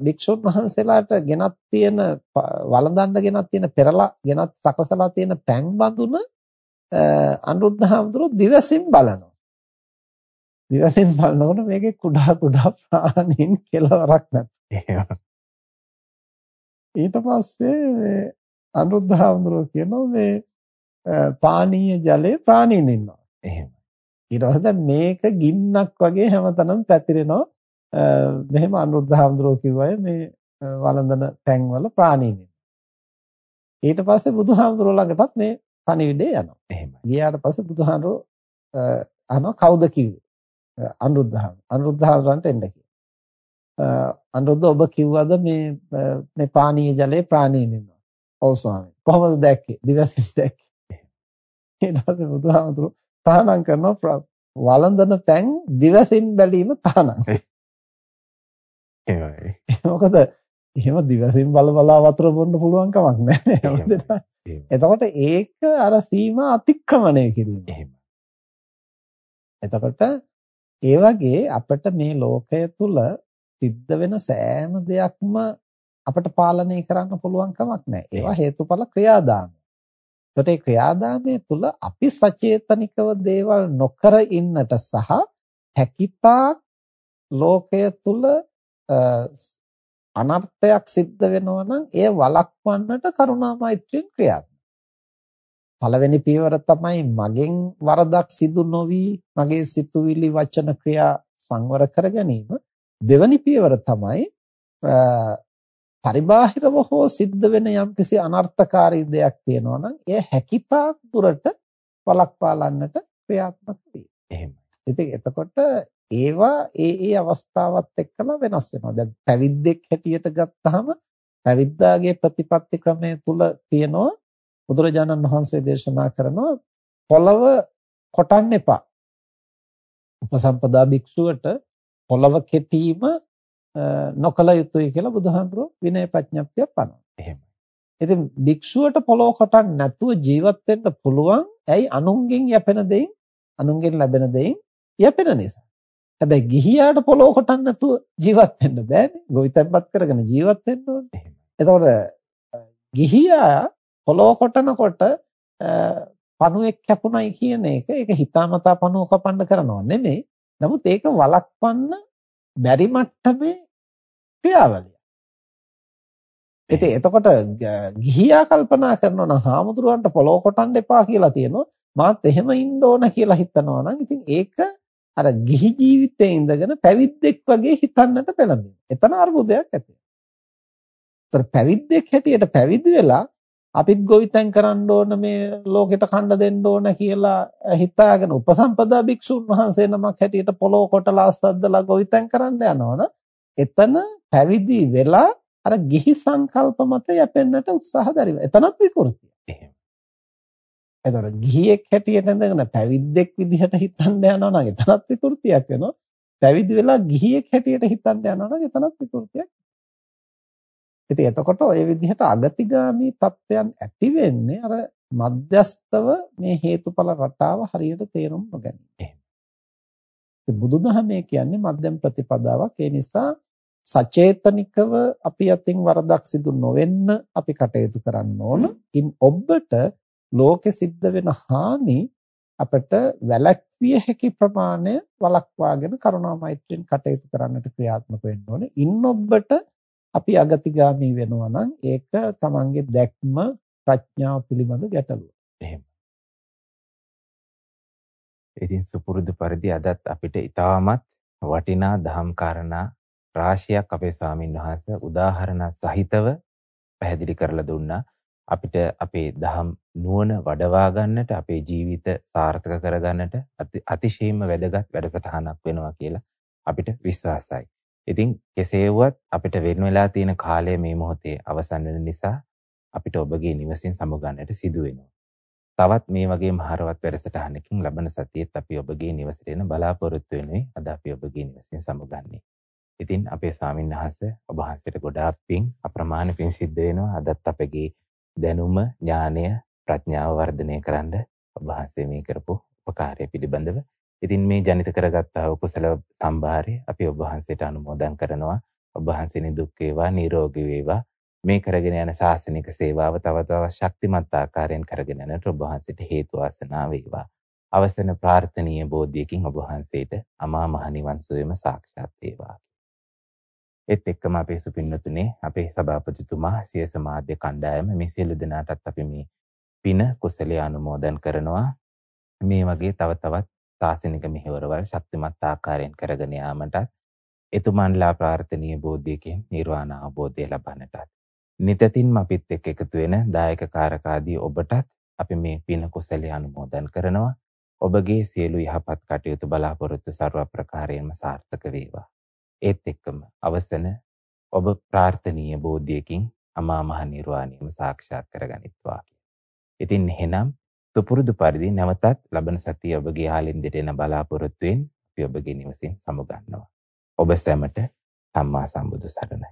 භික්ෂුන් වහන්සේලාට ගෙනත් තියෙන වළඳන්න ගෙනත් තියෙන පෙරලා ගෙනත් සකසලා තියෙන පැන් බඳුන අනුරුද්ධ හාමුදුරුවෝ දිවසින් බලනවා. දිවසින් බලනකොට මේකේ කුඩා කුඩා ප්‍රාණීන් කෙලවරක් නැත. ඊට පස්සේ මේ අනුරුද්ධ හාමුදුරුවෝ කියනවා මේ පානීය ජලයේ ප්‍රාණීන් ඉන්නවා. එහෙම. ඊට පස්සේ මේක ගින්නක් වගේ හැමතැනම පැතිරෙනවා. මෙහෙම අනුරුද්ධ හාමුදුරුවෝ කිව්වය මේ වළඳන තැන්වල ප්‍රාණීන් ඊට පස්සේ බුදුහාමුදුරුවෝ ළඟටත් මේ පණිවිඩය යනවා. එහෙමයි. ගියාට පස්සේ බුදුහාමුදුරුවෝ අහනවා කවුද කිව්වේ? අනුරුද්ධහාම. අනුරුද්ධහාමරන්ට එන්න කිව්වා. අනුරුද්ධ ඔබ කිව්වද මේ මේ පානීය ජලයේ ප්‍රාණීන් ඉන්නවා. ඔව් ස්වාමී. කොහොමද දැක්කේ? දිවසින් දැක්කේ. ඊට පස්සේ බුදුහාමුදුරුවෝ තහනම් කරනවා වළඳන තැන් දිවසින් බැලීම තහනම්. එහෙමයි. මොකද එහෙම දිවසින් බල බලා වතුර බොන්න පුළුවන් කමක් නැහැ. එතකොට ඒක අර සීමා අතික්‍රමණය කිරීම. එහෙමයි. එතකොට ඒ වගේ අපිට මේ ලෝකය තුල සිද්ධ වෙන සෑම දෙයක්ම අපිට පාලනය කරන්න පුළුවන් කමක් නැහැ. ඒවා හේතුඵල ක්‍රියාදාම. එතකොට මේ ක්‍රියාදාමයේ තුල අපි සචේතනිකව දේවල් නොකර ඉන්නට සහ හැකිතාක් ලෝකය තුල අනර්ථයක් සිද්ධ වෙනවා නම් එය වළක්වන්නට කරුණා මෛත්‍රියෙන් ක්‍රියාත්මක. පළවෙනි පියවර තමයි මගෙන් වරදක් සිදු නොවි මගේ සිතුවිලි වචන ක්‍රියා සංවර කර ගැනීම. දෙවැනි පියවර තමයි පරිබාහිරව හෝ සිද්ධ වෙන යම්කිසි අනර්ථකාරී දෙයක් තියෙනවා නම් එය හැකිතාක් දුරට වළක්වාලන්නට ක්‍රියාත්මක වේ. එහෙමයි. ඉතින් එතකොට ඒවා ඒ ඒ අවස්ථාවත් එක්කලා වෙනස් වෙනවා. දැන් පැවිද්දෙක් හැටියට ගත්තාම පැවිද්දාගේ ප්‍රතිපත්ති ක්‍රමය තුල තියෙනවා බුදුරජාණන් වහන්සේ දේශනා කරනවා පොළව කොටන්න එපා. උපසම්පදා භික්ෂුවට පොළව කෙටීම නොකල යුතුයි කියලා බුදුහාමුදුරුවෝ විනය ප්‍රඥප්තිය පනවනවා. එහෙමයි. ඉතින් භික්ෂුවට පොළොව කොටන්න නැතුව ජීවත් වෙන්න පුළුවන්. ඇයි අනුන්ගෙන් යැපෙන දෙයින් අනුන්ගෙන් ලැබෙන දෙයින් යැපෙන නිසා. හැබැයි ගිහියාට පොළොව කොටන්න නැතුව ජීවත් වෙන්න බෑනේ. ගොවිතැන්පත් කරගෙන ජීවත් වෙන්න ඕනේ. එතකොට ගිහියා පොළොව කොටනකොට පණුවෙක් කැපුණයි කියන එක ඒක හිතාමතා පණුව කපන්න කරනව නෙමෙයි. නමුත් ඒක වළක්වන්න බැරි මට්ටමේ ක්‍රියාවලිය. ඉතින් එතකොට ගිහියා කල්පනා කරනවා නම් හාමුදුරුවන්ට පොළොව කොටන්න එපා කියලා තියෙනවා. මාත් එහෙම ඉන්න ඕන කියලා හිතනවා නම් ඉතින් ඒක අර ගිහි ජීවිතයේ ඉඳගෙන පැවිද්දෙක් වගේ හිතන්නට පෙළඹෙනවා. එතන අර්බුදයක් ඇති වෙනවා. පැවිද්දෙක් හැටියට පැවිදි වෙලා අපිත් ගොවිතැන් කරන්න ඕන මේ ලෝකෙට කණ්ඩ දෙන්න ඕන කියලා හිතාගෙන උපසම්පදා භික්ෂුන් වහන්සේ නමක් හැටියට පොළොව කොටලා අස්සද්දලා ගොවිතැන් කරන්න යනවනම් එතන පැවිදි වෙලා අර ගිහි සංකල්ප මත යැපෙන්නට උත්සාහ දරිනවා. එතනත් විකෘතිය. එහෙම. එතකොට ගිහියෙක් හැටියට ඉඳගෙන පැවිද්දෙක් විදිහට හිතන්න යනවා නම් එතනත් විකෘතියක් වෙනවා. පැවිදි වෙලා ගිහියෙක් හැටියට හිතන්න යනවා නම් එතනත් විකෘතියක්. ඉතින් එතකොට ওই විදිහට අගතිගාමී තත්ත්වයන් ඇති වෙන්නේ අර මධ්‍යස්තව මේ හේතුඵල රටාව හරියට තේරුම් නොගැනීම. එහෙම. බුදුදහමේ කියන්නේ මධ්‍යම ප්‍රතිපදාවක්. ඒ නිසා සචේතනිකව අපි අතින් වරදක් සිදු නොවෙන්න අපි කටයුතු කරන්න ඕන. ඉන් ඔබට ලෝකෙ සිද්ධ වෙන හානි අපට වැළැක්විය හැකි ප්‍රමාණය වළක්වාගෙන කරුණා මෛත්‍රියෙන් කටයුතු කරන්නට ක්‍රියාත්මක වෙන්න ඕනේ. ඉන් ඔබට අපි අගතිගාමී වෙනවා නම් ඒක තමන්ගේ දැක්ම ප්‍රඥාව පිළිබඳ ගැටලුව. එහෙම. ඉතින් සුපුරුදු පරිදි අදත් අපිට ඊටමත් වටිනා දහම් කාරණා රාශියක් අපේ ස්වාමින් වහන්සේ උදාහරණ සහිතව පැහැදිලි කරලා දුන්නා. අපිට අපේ දහම් නුවණ වඩවා ගන්නට අපේ ජීවිත සාර්ථක කරගන්නට අතිශයින්ම වැදගත් වැඩසටහනක් වෙනවා කියලා අපිට විශ්වාසයි. ඉතින් කෙසේ වුවත් අපිට වෙන වෙලා තියෙන කාලය මේ මොහොතේ අවසන් වෙන නිසා අපිට ඔබගේ නිවසින් සමුගන්නට සිදු වෙනවා. තවත් මේ වගේ මහරවත් වැඩසටහනකින් ලබන සතියේත් අපි ඔබගේ නිවසට එන බලාපොරොත්තු වෙනුයි අද අපි ඔබගේ නිවසින් සමුගන්නේ. ඉතින් අපේ ස්වාමීන් වහන්සේ ඔබ වහන්සේට ගොඩාක් පිං අප්‍රමාණ පිං සිද්ධ වෙනවා. අදත් අපගේ දැනුම, ඥානය, ප්‍රඥාව වර්ධනය කරන්න ඔබ වහන්සේ මේ කරපු උපකාරය පිළිබඳව. ඉතින් මේ ජනිත කරගත්තා වූ කුසල සම්භාරය අපි ඔබ වහන්සේට අනුමෝදන් කරනවා. ඔබ වහන්සේ නිදුක් වේවා, නිරෝගී වේවා. මේ කරගෙන යන ශාසනික සේවාව තව තවත් ශක්තිමත් ආකාරයෙන් කරගෙන යනට ඔබ වහන්සේට හේතු වාසනා වේවා. අවසන ප්‍රාර්ථනීය බෝධියකින් ඔබ වහන්සේට අමා මහ නිවන් සුවයම සාක්ෂාත් වේවා. ඒත් එක්කම අපේ සුපින්නතුනේ අපේ සභාපතිතුමා සිය සමාජ්‍ය කණ්ඩායම මේ සියලු දෙනාටත් අපි මේ පින කුසලයේ අනුමෝදන් කරනවා මේ වගේ තව තවත් සාසනික මෙහෙවරවල් ශක්තිමත් ආකාරයෙන් කරගෙන යාමටත් එතුමන්ලා ප්‍රාර්ථනීය බෝධියකින් නිර්වාණ අවබෝධය ලබන්නටත්. නිතතින්ම අපිත් එක්ක එකතු වෙන දායක කාරකාදී ඔබටත් අපි මේ පින කුසලයේ අනුමෝදන් කරනවා. ඔබගේ සියලු යහපත් කටයුතු බලාපොරොත්තු ਸਰව ප්‍රකාරයෙන්ම සාර්ථක වේවා. ඒත් එක්කම අවසන ඔබ ප්‍රාර්ථනීය බෝධියකින් අමා මහ නිර්වාණයම සාක්ෂාත් කරගනිත්වා. ඉතින් එහෙනම් සුපුරුදු පරිදි නැවතත් ලබන සතිය ඔබගේ ආලින්දට එන බලාපොරොත්තුෙන් අපි ඔබගේ නිවසින් සමුගන්නවා. ඔබ සැමට සම්මා සම්බුදු සරණයි.